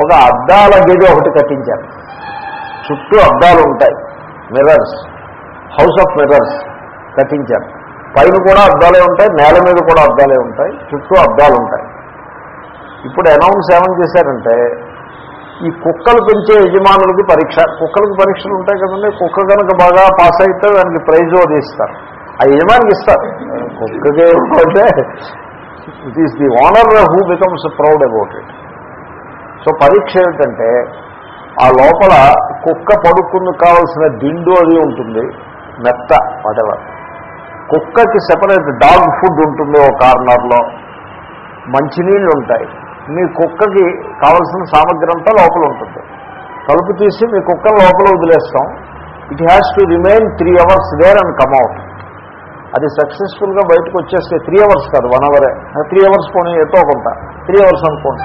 ఒక అద్దాల గది ఒకటి కట్టించారు. చుట్టూ అద్దాలు ఉంటాయి. మిర్రర్స్ హౌస్ ఆఫ్ మిర్రర్స్ కట్టించారు. పైన కూడా అద్దాలే ఉంటాయి. నేల మీద కూడా అద్దాలే ఉంటాయి. చుట్టూ అద్దాలు ఉంటాయి. ఇప్పుడు అనౌన్స్ ఏమని చేశారంటే ఈ కుక్కలు పెంచే యజమానులకి పరీక్ష కుక్కలకు పరీక్షలు ఉంటాయి కదండి కుక్క కనుక బాగా పాస్ అయితే దానికి ప్రైజ్ అది ఇస్తారు. ఆ యజమానికి ఇస్తారు. కుక్కకే అంటే it is the owner who becomes proud about it so పరీక్ష ఏమిటంటే ఆ లోపల కుక్క పడుకుని కావాల్సిన దిండు అది ఉంటుంది మెత్త వాటెవర్ కుక్కకి సెపరేట్ డాగ్ ఫుడ్ ఉంటుంది ఒక కార్నర్లో మంచినీళ్ళు ఉంటాయి. మీ కుక్కకి కావలసిన సామగ్రి అంతా లోపల ఉంటుంది. తలుపు తీసి మీ కుక్కను లోపల వదిలేస్తాం. It has to remain three hours there and come out అది సక్సెస్ఫుల్గా బయటకు వచ్చేస్తే త్రీ అవర్స్ కాదు వన్ అవరే త్రీ అవర్స్ పోనీ ఎంతో కొంత. త్రీ అవర్స్ అనుకోండి.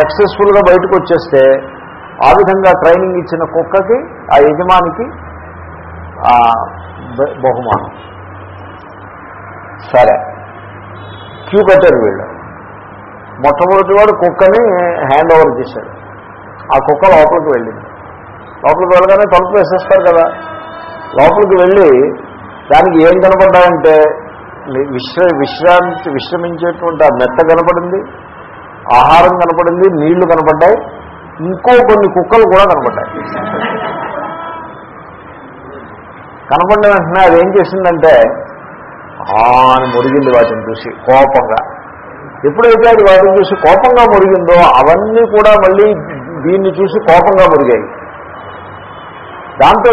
సక్సెస్ఫుల్గా బయటకు వచ్చేస్తే ఆ విధంగా ట్రైనింగ్ ఇచ్చిన కుక్కకి ఆ యజమానికి బహుమానం. సరే. క్యూ కట్టారు వీళ్ళు. మొట్టమొదటి వాడు కుక్కని హ్యాండ్ ఓవర్ చేశాడు. ఆ కుక్క లోపలికి వెళ్ళింది లోపలికి వెళ్ళగానే తలుపు వేసేస్తారు కదా. లోపలికి వెళ్ళి దానికి ఏం కనపడ్డాయంటే విశ్ర విశ్రాంతి విశ్రమించేటువంటి ఆ మెత్త కనపడింది ఆహారం కనపడింది నీళ్ళు కనపడ్డాయి ఇంకో కొన్ని కుక్కలు కూడా కనపడ్డాయి. కనపడిన వెంటనే అది ఏం చేసిందంటే ఆ అని మురిగింది వాటిని చూసి కోపంగా ఎప్పుడైతే అది వాటిని చూసి కోపంగా మురిగిందో అవన్నీ కూడా మళ్ళీ దీన్ని చూసి కోపంగా మురిగాయి. దాంతో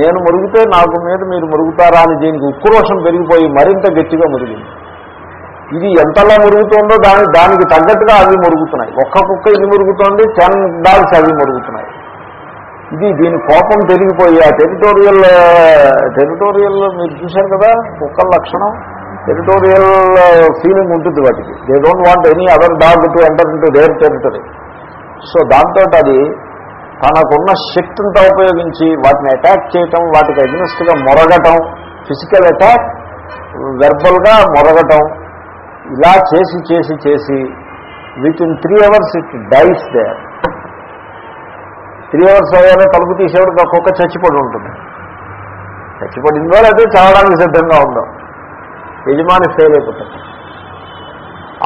నేను మురిగితే నాకు మీద మీరు మురుగుతారా అని దీనికి ఉక్రోషం పెరిగిపోయి మరింత గట్టిగా మురిగింది. ఇది ఎంతలా మురుగుతుందో దాని దానికి తగ్గట్టుగా అవి మురుగుతున్నాయి. ఒక్క కుక్క ఇది మురుగుతోంది? టెన్ డాల్స్ అవి మురుగుతున్నాయి. ఇది దీని కోపం పెరిగిపోయి ఆ టెరిటోరియల్ టెరిటోరియల్ మీరు చూశారు కదా కుక్కల లక్షణం? టెరిటోరియల్ ఫీలింగ్ ఉంటుంది వాటికి. They don't want any other dog to enter into their territory so దాంతో అది తనకున్న శక్తింతా ఉపయోగించి వాటిని అటాక్ చేయటం వాటికి అగ్నెస్ట్గా మొరగటం ఫిజికల్ అటాక్ వెర్బల్గా మొరగటం ఇలా చేసి చేసి చేసి within three hours it dies there three hours అయ్యాలో తలుపు తీసేవాడికి ఒక్కొక్క చచ్చిపడి ఉంటుంది. చచ్చిపడిందో లేదా చావడానికి సిద్ధంగా ఉందో. యజమాని ఫెయిల్ అయిపోతాడు.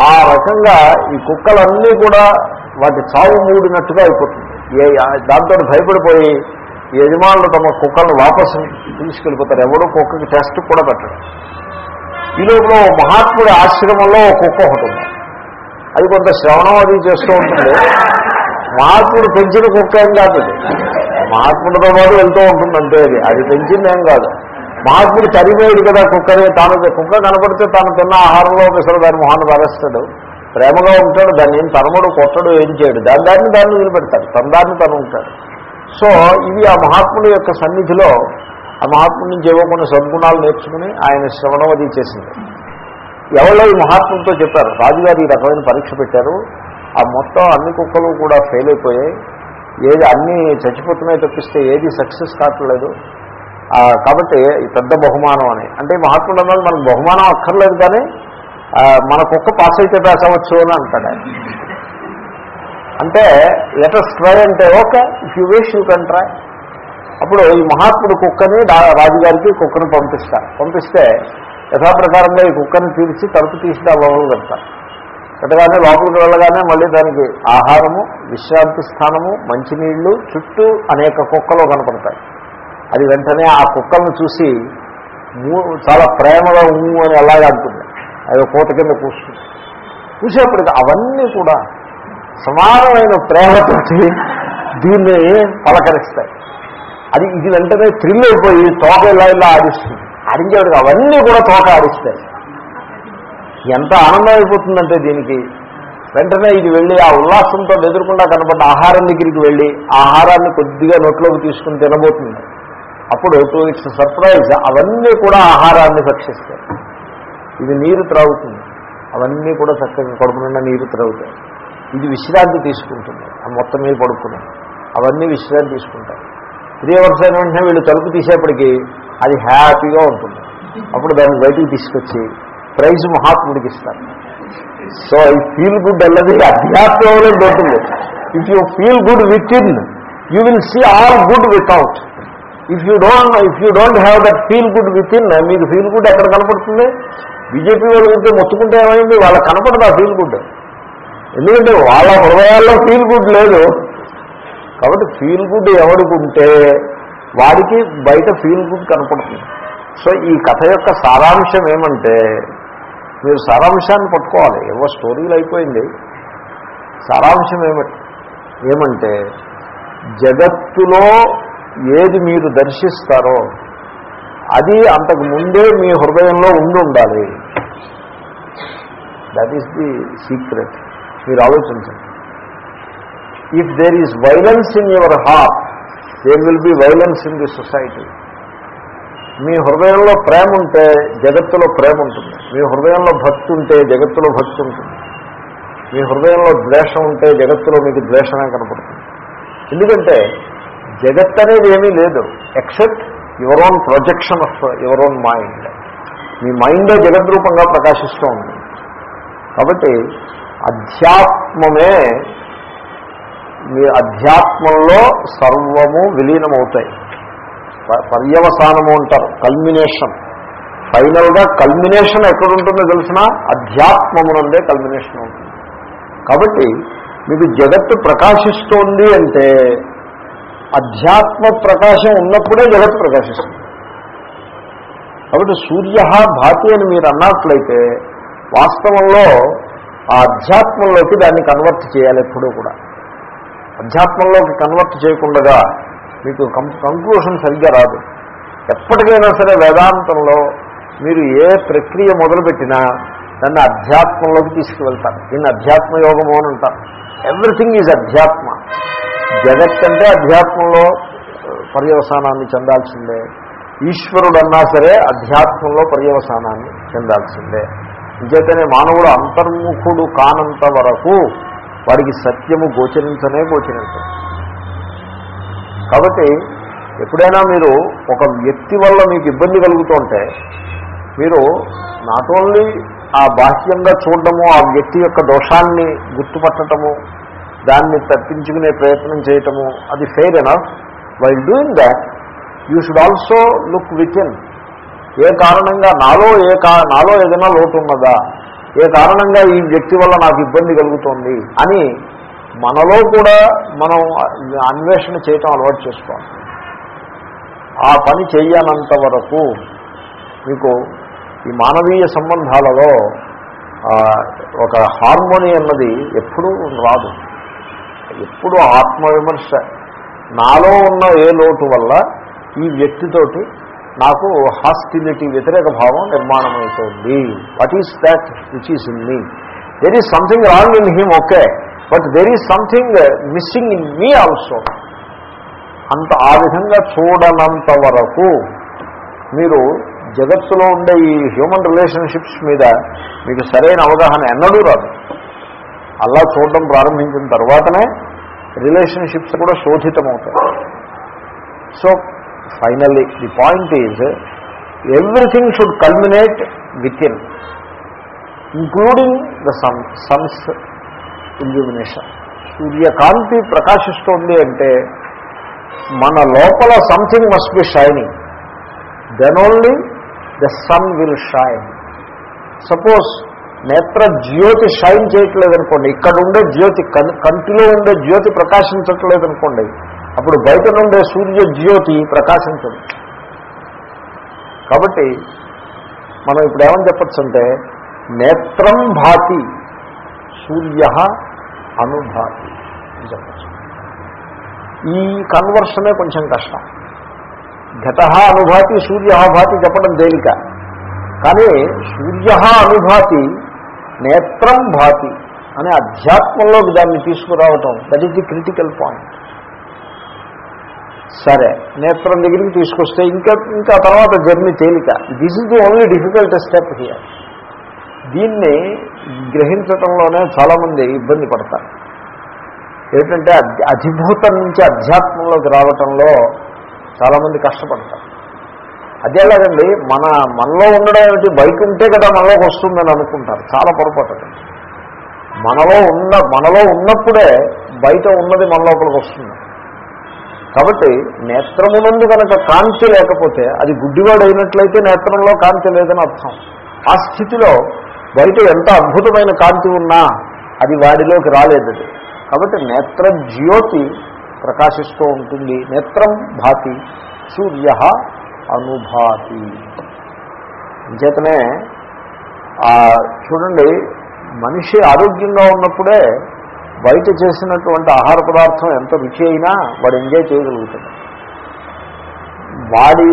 ఆ రకంగా ఈ కుక్కలన్నీ కూడా వాటి చావు మూడినట్టుగా అయిపోతుంది. ఏ దాంతో భయపడిపోయి యజమానులు తమ కుక్కలను వాపసు తీసుకెళ్ళిపోతారు. ఎవడో కుక్కకి టెస్ట్ కూడా పెట్టడం ఈ లోపల మహాత్ముడి ఆశ్రమంలో కుక్క ఒకటి ఉంది. అది కొంత శ్రవణం అది చేస్తూ ఉంటుంది. మహాత్ముడు పెంచిన కుక్క ఏం కాదు మహాత్ముడితో పాటు వెళ్తూ ఉంటుంది అంతే అది. అది పెంచింది ఏం కాదు. మహాత్ముడు చనిపోయాడు కదా కుక్కని తాను కుక్క కనపడితే తాను తిన్న ఆహారంలో ఒకసారి దాని మొహాన్ని పరేస్తాడు. ప్రేమగా ఉంటాడు దాన్ని ఏం తనముడు కొట్టడు ఏం చేయడు. దాని దాన్ని దాన్ని నిలబెడతాడు తన దాన్ని తను ఉంటాడు. సో ఇది ఆ మహాత్ముడి యొక్క సన్నిధిలో ఆ మహాత్ముడి నుంచి ఏవో కొన్ని సద్గుణాలు నేర్చుకుని ఆయన శ్రవణవది చేసింది. ఎవరో ఈ మహాత్ముడితో చెప్పారు రాజుగారు ఈ రకమైన పరీక్ష పెట్టారు. ఆ మొత్తం అన్ని కుక్కలు కూడా ఫెయిల్ అయిపోయాయి. ఏది అన్నీ చచ్చిపోతున్నాయి తప్పిస్తే ఏది సక్సెస్ కావట్లేదు. కాబట్టి పెద్ద బహుమానం అని. అంటే ఈ మహాత్ముడు అన్నది మనకు బహుమానం అక్కర్లేదు కానీ మన కుక్క పాస్ అయితే పాస్ అవ్వచ్చు అని అంటాడు ఆయన. అంటే లెటర్స్ ట్రై అంటే okay if you wish you can try అప్పుడు ఈ మహాత్ముడు కుక్కని రా- రాజుగారికి కుక్కను పంపిస్తారు. పంపిస్తే యథాప్రకారంగా ఈ కుక్కని తీర్చి తలుపు తీసి ఆ లోపల పెడతారు. పెట్టగానే లోపలికి వెళ్ళగానే మళ్ళీ దానికి ఆహారము విశ్రాంతి స్థానము మంచినీళ్ళు చుట్టూ అనేక కుక్కలు కనపడతాయి. అది వెంటనే ఆ కుక్కలను చూసి మూ- చాలా ప్రేమగా ఊ అని అలాగే అంటుంది. అది కోత కింద కూస్తుంది చూసేప్పటికి అవన్నీ కూడా సమానమైన ప్రేమతోటి దీన్ని పలకరిస్తాయి. అది ఇది వెంటనే థ్రిల్ అయిపోయి తోక ఇలా ఇలా ఆడిస్తుంది. ఆడించేవాడికి అవన్నీ కూడా తోక ఆడిస్తాయి. ఎంత ఆనందం అయిపోతుందంటే దీనికి. వెంటనే ఇది వెళ్ళి ఆ ఉల్లాసంతో ఎదురుకుండా కనపడ్డ ఆహారం దగ్గరికి వెళ్ళి ఆహారాన్ని కొద్దిగా నోట్లోకి తీసుకుని తినబోతుంది. అప్పుడు టూ ఇట్స్ సర్ప్రైజ్ అవన్నీ కూడా ఆహారాన్ని భక్షిస్తాయి. ఇది నీరు త్రాగుతుంది. అవన్నీ కూడా చక్కగా కడుపు నిండా నీరు త్రాగుతాయి. ఇది విశ్రాంతి తీసుకుంటుంది. ఆ మొత్తం మీద పడుకున్నాయి అవన్నీ విశ్రాంతి తీసుకుంటాయి. త్రీ అవర్స్ అయిన వెంటనే వీళ్ళు తలుపు తీసేప్పటికి అది హ్యాపీగా ఉంటుంది. అప్పుడు దాన్ని బయటికి తీసుకొచ్చి ప్రైజ్ మహాత్ముడికి ఇస్తారు. సో ఈ ఫీల్ గుడ్ అన్నది అధ్యాత్మంలో ఉంటుంది. If you feel good within you will see all good without if you don't if you don't have that feel good within మీకు ఫీల్ గుడ్ ఎక్కడ కనపడుతుంది? బీజేపీ వాళ్ళు ఉంటే మొత్తుకుంటే ఏమైంది? వాళ్ళకి కనపడదు ఆ ఫీల్ గుడ్ ఎందుకంటే వాళ్ళ హృదయాల్లో ఫీల్ గుడ్ లేదు. కాబట్టి ఫీల్ గుడ్ ఎవరికి ఉంటే వాడికి బయట ఫీల్ గుడ్ కనపడుతుంది. సో ఈ కథ యొక్క సారాంశం ఏమంటే మీరు సారాంశాన్ని పట్టుకోవాలి. ఏవో స్టోరీలు అయిపోయింది. సారాంశం ఏమంటే ఏమంటే జగత్తులో ఏది మీరు దర్శిస్తారో అది అంతకు ముందే మీ హృదయంలో ఉండి ఉండాలి. దట్ ఈస్ ది సీక్రెట్ మీరు ఆలోచించండి. If there is violence in your heart there will be violence in the society మీ హృదయంలో ప్రేమ ఉంటే జగత్తులో ప్రేమ ఉంటుంది. మీ హృదయంలో భక్తి ఉంటే జగత్తులో భక్తి ఉంటుంది. మీ హృదయంలో ద్వేషం ఉంటే జగత్తులో మీకు ద్వేషమే కనపడుతుంది. ఎందుకంటే జగత్ అనేది ఏమీ లేదు except your own projection of your own mind మీ మైండే జగద్రూపంగా ప్రకాశిస్తూ ఉంది. కాబట్టి అధ్యాత్మమే మీ అధ్యాత్మంలో సర్వము విలీనమవుతాయి. ప- పర్యవసానము అంటారు కల్మినేషన్ ఫైనల్గా కల్మినేషన్ ఎక్కడుంటుందో తెలిసిన అధ్యాత్మమునందే కల్మినేషన్ ఉంటుంది కాబట్టి మీకు జగత్తు ప్రకాశిస్తోంది అంటే అధ్యాత్మ ప్రకాశం ఉన్నప్పుడే జగత్ ప్రకాశిస్తుంది. కాబట్టి సూర్య భాతి అని మీరు అన్నట్లయితే వాస్తవంలో ఆ అధ్యాత్మంలోకి దాన్ని కన్వర్ట్ చేయాలి ఎప్పుడూ కూడా. అధ్యాత్మంలోకి కన్వర్ట్ చేయకుండా మీకు కంక్లూషన్ సరిగ్గా రాదు. ఎప్పటికైనా సరే వేదాంతంలో మీరు ఏ ప్రక్రియ మొదలుపెట్టినా దాన్ని అధ్యాత్మంలోకి తీసుకువెళ్తారు. దీన్ని అధ్యాత్మ యోగము అని అంటారు. ఎవ్రీథింగ్ ఈజ్ అధ్యాత్మ. జగత్ అంటే అధ్యాత్మంలో పర్యవసానాన్ని చెందాల్సిందే. ఈశ్వరుడు అన్నా సరే అధ్యాత్మంలో పర్యవసానాన్ని చెందాల్సిందే. నిజైతేనే మానవుడు అంతర్ముఖుడు కానంత వరకు వాడికి సత్యము గోచరించనే గోచరించదు. కాబట్టి ఎప్పుడైనా మీరు ఒక వ్యక్తి వల్ల మీకు ఇబ్బంది కలుగుతుంటే మీరు నాట్ ఓన్లీ ఆ బాహ్యంగా చూడడము ఆ వ్యక్తి యొక్క దోషాన్ని గుర్తుపట్టడము దాన్ని తప్పించుకునే ప్రయత్నం చేయటము అది fair enough while doing that you should also look within ఏ కారణంగా నాలో ఏ కా నాలో ఏదైనా లోటు ఉన్నదా ఏ కారణంగా ఈ వ్యక్తి వల్ల నాకు ఇబ్బంది కలుగుతోంది? అని మనలో కూడా మనం అన్వేషణ చేయటం అలవాటు చేసుకోవాలి. ఆ పని చేయనంత వరకు మీకు ఈ మానవీయ సంబంధాలలో ఒక హార్మోని అన్నది ఎప్పుడూ రాదు. ఎప్పుడు ఆత్మవిమర్శ. నాలో ఉన్న ఏ లోటు వల్ల ఈ వ్యక్తితోటి నాకు హాస్టిలిటీ వ్యతిరేక భావం నిర్మాణం అవుతుంది what is that which is in me there is something wrong in him okay but there is something missing in me also అంత ఆ విధంగా చూడనంత వరకు మీరు జగత్తులో ఉండే ఈ హ్యూమన్ రిలేషన్షిప్స్ మీద మీకు సరైన అవగాహన ఎన్నడూ రాదు. అలా చూడడం ప్రారంభించిన తర్వాతనే రిలేషన్షిప్స్ కూడా శోధితమవుతాయి. So finally the point is everything should culminate within including the sun sun's illumination. సూర్యకాంతి ప్రకాశిస్తోంది అంటే మన లోపల something must be shining then only the sun will shine suppose నేత్ర జ్యోతి షైన్ చేయట్లేదు అనుకోండి ఇక్కడ ఉండే జ్యోతి కన్- కంటిలో ఉండే జ్యోతి ప్రకాశించట్లేదు అనుకోండి అప్పుడు బయట నుండే సూర్య జ్యోతి ప్రకాశించదు. కాబట్టి మనం ఇప్పుడు ఏమని చెప్పచ్చు అంటే నేత్రం భాతి సూర్య అనుభాతి అని చెప్పచ్చు. ఈ కన్వర్షనే కొంచెం కష్టం. ఘట అనుభాతి సూర్య భాతి చెప్పడం తేలిక. కానీ సూర్య అనుభాతి నేత్రం భాతి అనే అధ్యాత్మంలోకి దాన్ని తీసుకురావటం. That is the critical point సరే నేత్రం దగ్గరికి తీసుకొస్తే ఇంకా ఇంకా తర్వాత జర్నీ తేలిక. This is the only difficult step here దీన్ని గ్రహించటంలోనే చాలామంది ఇబ్బంది పడతారు. ఏంటంటే అధిభూతం నుంచి అధ్యాత్మంలోకి రావటంలో చాలామంది కష్టపడతారు. అదేలాగండి మన మనలో ఉండడం ఏమిటి? బయట ఉంటే కదా మనలోకి వస్తుందని అనుకుంటారు. చాలా పొరపాటు మనలో ఉన్న మనలో ఉన్నప్పుడే బయట ఉన్నది మన లోపలికి వస్తుంది. కాబట్టి నేత్రమునందు కనుక కాంతి లేకపోతే అది గుడ్డివాడు అయినట్లయితే నేత్రంలో కాంతి లేదని అర్థం. ఆ స్థితిలో బయట ఎంత అద్భుతమైన కాంతి ఉన్నా అది వాడిలోకి రాలేదు కాబట్టి నేత్ర జ్యోతి ప్రకాశిస్తూ ఉంటుంది. నేత్రం భాతి సూర్య అనుభాతి. చేతనే చూడండి మనిషి ఆరోగ్యంగా ఉన్నప్పుడే బయట చేసినటువంటి ఆహార పదార్థం ఎంత రుచి అయినా వాడు ఎంజాయ్ చేయగలుగుతాడు. వాడి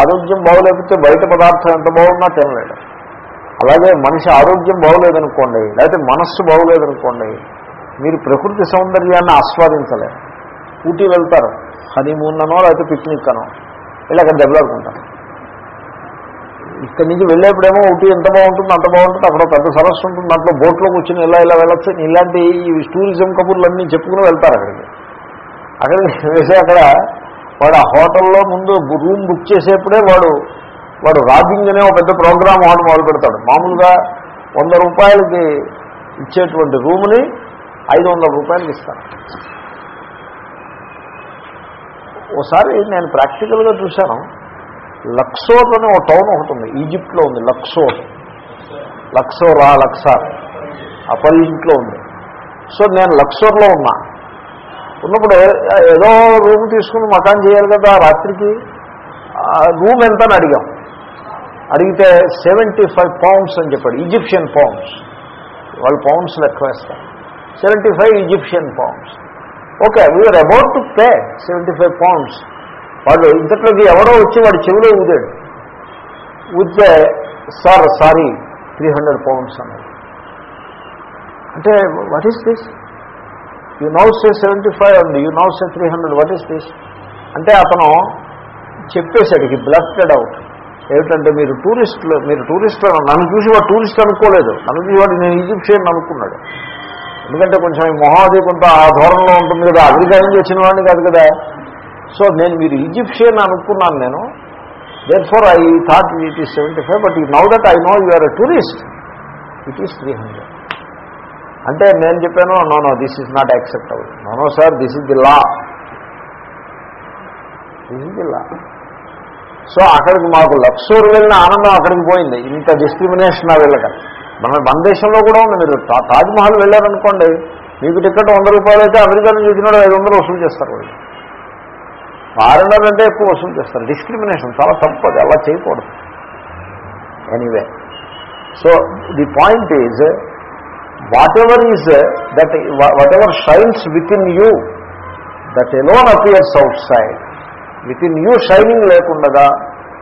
ఆరోగ్యం బాగోలేకపోతే బయట పదార్థం ఎంత బాగున్నా తినలేడు. అలాగే మనిషి ఆరోగ్యం బాగోలేదనుకోండి లేకపోతే మనస్సు బాగోలేదనుకోండి మీరు ప్రకృతి సౌందర్యాన్ని ఆస్వాదించలేరు. ఊటీ వెళ్తారు. హనీమూన్ అనో లేకపోతే పిక్నిక్ అనో ఇలా అక్కడ దెబ్బలాడుకుంటారు ఇక్కడి నుంచి వెళ్ళేప్పుడేమో ఊటీ ఎంత బాగుంటుంది అంత బాగుంటుంది అక్కడ పెద్ద సరస్సు ఉంటుంది దాంట్లో బోట్లో కూర్చొని ఇలా ఇలా వెళ్ళొచ్చు. ఇలాంటి ఈ టూరిజం కబుర్లన్నీ చెప్పుకుని వెళ్తారు అక్కడికి. అక్కడికి వేసే అక్కడ వాడు ఆ హోటల్లో ముందు రూమ్ బుక్ చేసేప్పుడే వాడు వాడు రాబింగ్ అనే ఒక పెద్ద ప్రోగ్రామ్ వాడు మొదలు పెడతాడు. మామూలుగా వంద రూపాయలకి ఇచ్చేటువంటి రూమ్ని ఐదు వందల రూపాయలకి ఇస్తాను ఒకసారి నేను ప్రాక్టికల్గా చూశాను. లక్సోర్ అనే ఒక టౌన్ ఒకటి ఉంది ఈజిప్ట్లో ఉంది లక్సోర్ లక్సోరా లక్సార్ అప్పర్ ఇంట్లో ఉంది. సో నేను లక్సోర్లో ఉన్నా. ఉన్నప్పుడు ఏదో రూమ్ తీసుకుని మకాన్ చేయాలి కదా రాత్రికి. రూమ్ ఎంత అని అడిగాం. అడిగితే సెవెంటీ ఫైవ్ పౌండ్స్ అని చెప్పాడు. Egyptian pounds. వాళ్ళు పౌండ్స్ లెక్క వేస్తారు. Seventy five Egyptian pounds. Okay we're about to pay seventy five pounds వాళ్ళు ఇంతట్లోకి ఎవరో వచ్చి వాడు చెవిలో ఊదాడు. ఊదితే sir sorry three hundred pounds అన్నాడు. అంటే what is this you now say seventy five and you now say three hundred what is this అంటే అతను చెప్పేశాడు ఈ బ్లస్టెడ్ అవుట్ ఏమిటంటే మీరు టూరిస్టులు మీరు టూరిస్ట్ నన్ను చూసి వాడు టూరిస్ట్ అనుకోలేదు. నన్ను చూసి వాడు నేను ఈజిప్షియన్ అనుకున్నాడు. ఎందుకంటే కొంచెం ఈ మొహం అది కొంత ఆ ధోరణిలో ఉంటుంది కదా అమెరికా చేసిన వాడిని కాదు కదా. సో నేను మీరు ఈజిప్షియన్ అనుకున్నాను నేను. Therefore I thought it is seventy five but now that I know you're a tourist it is three hundred అంటే నేను చెప్పాను no no this is not acceptable no no no sir this is the law this is the law so అక్కడికి మాకు లక్సూర్ వెళ్ళిన ఆనందం అక్కడికి పోయింది. ఇంత డిస్క్రిమినేషన్ ఆ వెళ్ళక. మన మన దేశంలో కూడా ఉంది మీరు. తా- తాజ్మహల్ వెళ్ళారనుకోండి మీకు టికెట్ వంద రూపాయలు అయితే అమెరికా నుంచి వచ్చినాడు ఐదు వందలు వసూలు చేస్తారు వాళ్ళు. అంటే ఎక్కువ వసూలు చేస్తారు. డిస్క్రిమినేషన్ చాలా తప్పు అది అలా చేయకూడదు. Anyway so the point is whatever is that whatever shines within you that alone appears outside within you shining లేకుండగా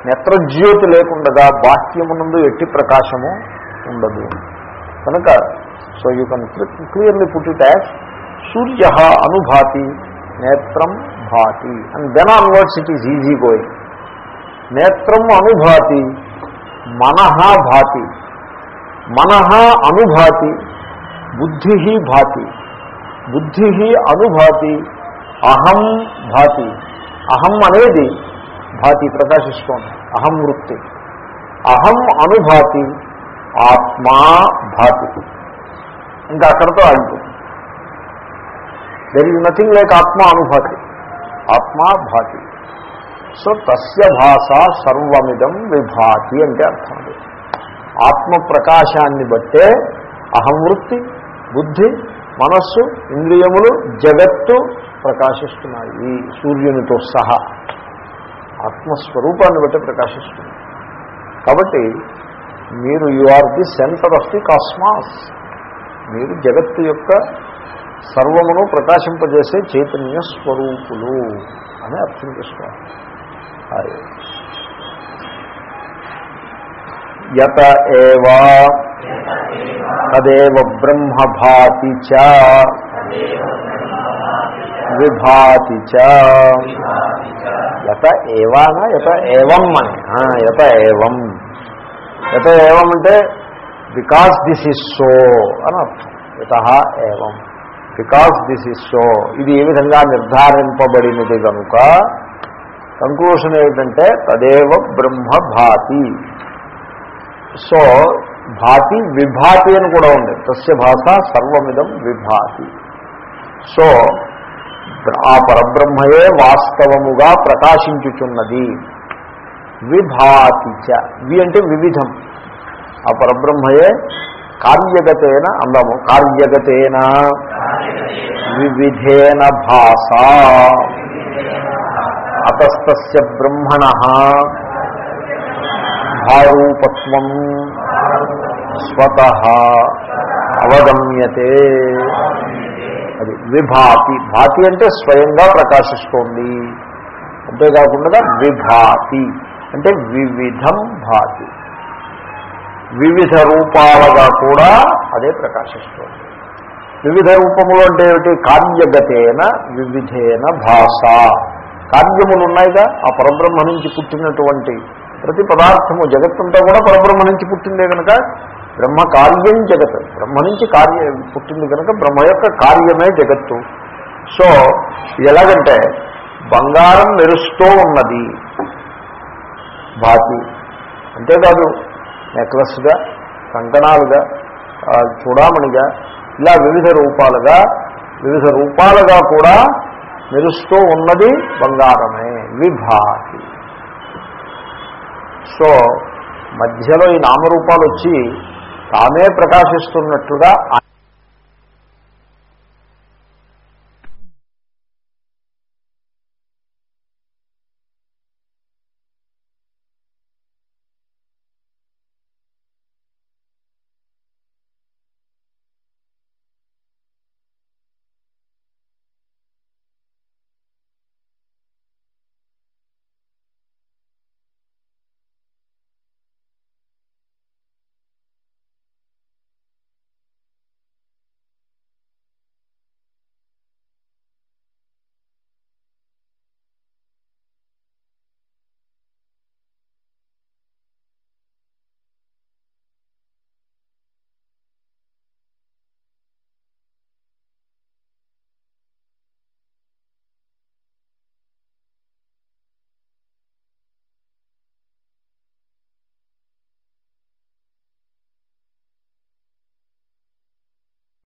నేత్రజ్యోతి లేకుండగా బాహ్యమునందు ఎట్టి ప్రకాశము ఉండదు. కనుక so you can clearly put it as సూర్య అనుభాతి నేత్రం భాతి. And then onwards it is easy going నేత్రం అనుభాతి మనః భాతి. మనః అనుభాతి బుద్ధి భాతి. బుద్ధి అనుభాతి అహం భాతి. అహం అనేది భాతి ప్రకాశిస్తోంది. అహం వృత్తి. అహం అనుభాతి ఆత్మా భాతి ఇంకా అక్కడతో ఆగిపోతుంది. దెర్ ఈజ్ నథింగ్ లైక్ ఆత్మ అనుభాతి ఆత్మా భాతి సో తస్య భాష సర్వమిదం విభాతి అంటే అర్థం అది. ఆత్మ ప్రకాశాన్ని బట్టే అహం వృత్తి బుద్ధి మనస్సు ఇంద్రియములు జగత్తు ప్రకాశిస్తున్నాయి సూర్యునితో సహా. ఆత్మస్వరూపాన్ని బట్టి ప్రకాశిస్తుంది కాబట్టి మీరు you are the centre of the cosmos మీరు జగత్తు యొక్క సర్వమును ప్రకాశింపజేసే చైతన్య స్వరూపులు అని అర్థం చేసుకోవాలి. యత ఏవా తదేవ బ్రహ్మభాతి చ విభాతి చ. యత ఏవానా యత ఏవం అని. యత ఏవం. యత ఏవం అంటే బికాస్ దిస్ ఇస్ సో అని అర్థం. యత ఏవం. బికాస్ దిస్ ఇస్ సో ఇది ఏ విధంగా నిర్ధారింపబడినది కనుక కంక్లూషన్ ఏమిటంటే తదేవ బ్రహ్మ భాతి. సో భాతి విభాతి అని కూడా ఉంది. తస్య భాష సర్వమిదం విభాతి. సో ఆ పరబ్రహ్మయే వాస్తవముగా ప్రకాశించుచున్నది. విభాతి చ. వి అంటే వివిధం. ఆ పరబ్రహ్మయే కార్యగతేన అందాము. కార్యగతేన వివిధేన భాష అతస్త బ్రహ్మణ. భారూపత్వం స్వత అవగమ్యతే. అది విభాతి. భాతి అంటే స్వయంగా ప్రకాశిస్తోంది. అంతేకాకుండా విభాతి అంటే వివిధం భాతి. వివిధ రూపాలుగా కూడా అదే ప్రకాశిస్తుంది. వివిధ రూపములు అంటే ఏమిటి? కావ్యగతేన వివిధేన భాష కావ్యములు ఉన్నాయిగా ఆ పరబ్రహ్మ నుంచి పుట్టినటువంటి ప్రతి పదార్థము జగత్తంతా కూడా పరబ్రహ్మ నుంచి పుట్టిందే కనుక బ్రహ్మ కార్యం జగత్. బ్రహ్మ నుంచి కార్య పుట్టింది కనుక బ్రహ్మ యొక్క కార్యమే జగత్తు. సో ఎలాగంటే బంగారం మెరుస్తూ ఉన్నది. భాతి. అంతేకాదు నెక్లెస్గా కంకణాలుగా చూడామణిగా ఇలా వివిధ రూపాలుగా వివిధ రూపాలుగా కూడా మెరుస్తూ ఉన్నది బంగారమే విభాతి. సో మధ్యలో ఈ నామరూపాలు వచ్చి తామే ప్రకాశిస్తున్నట్లుగా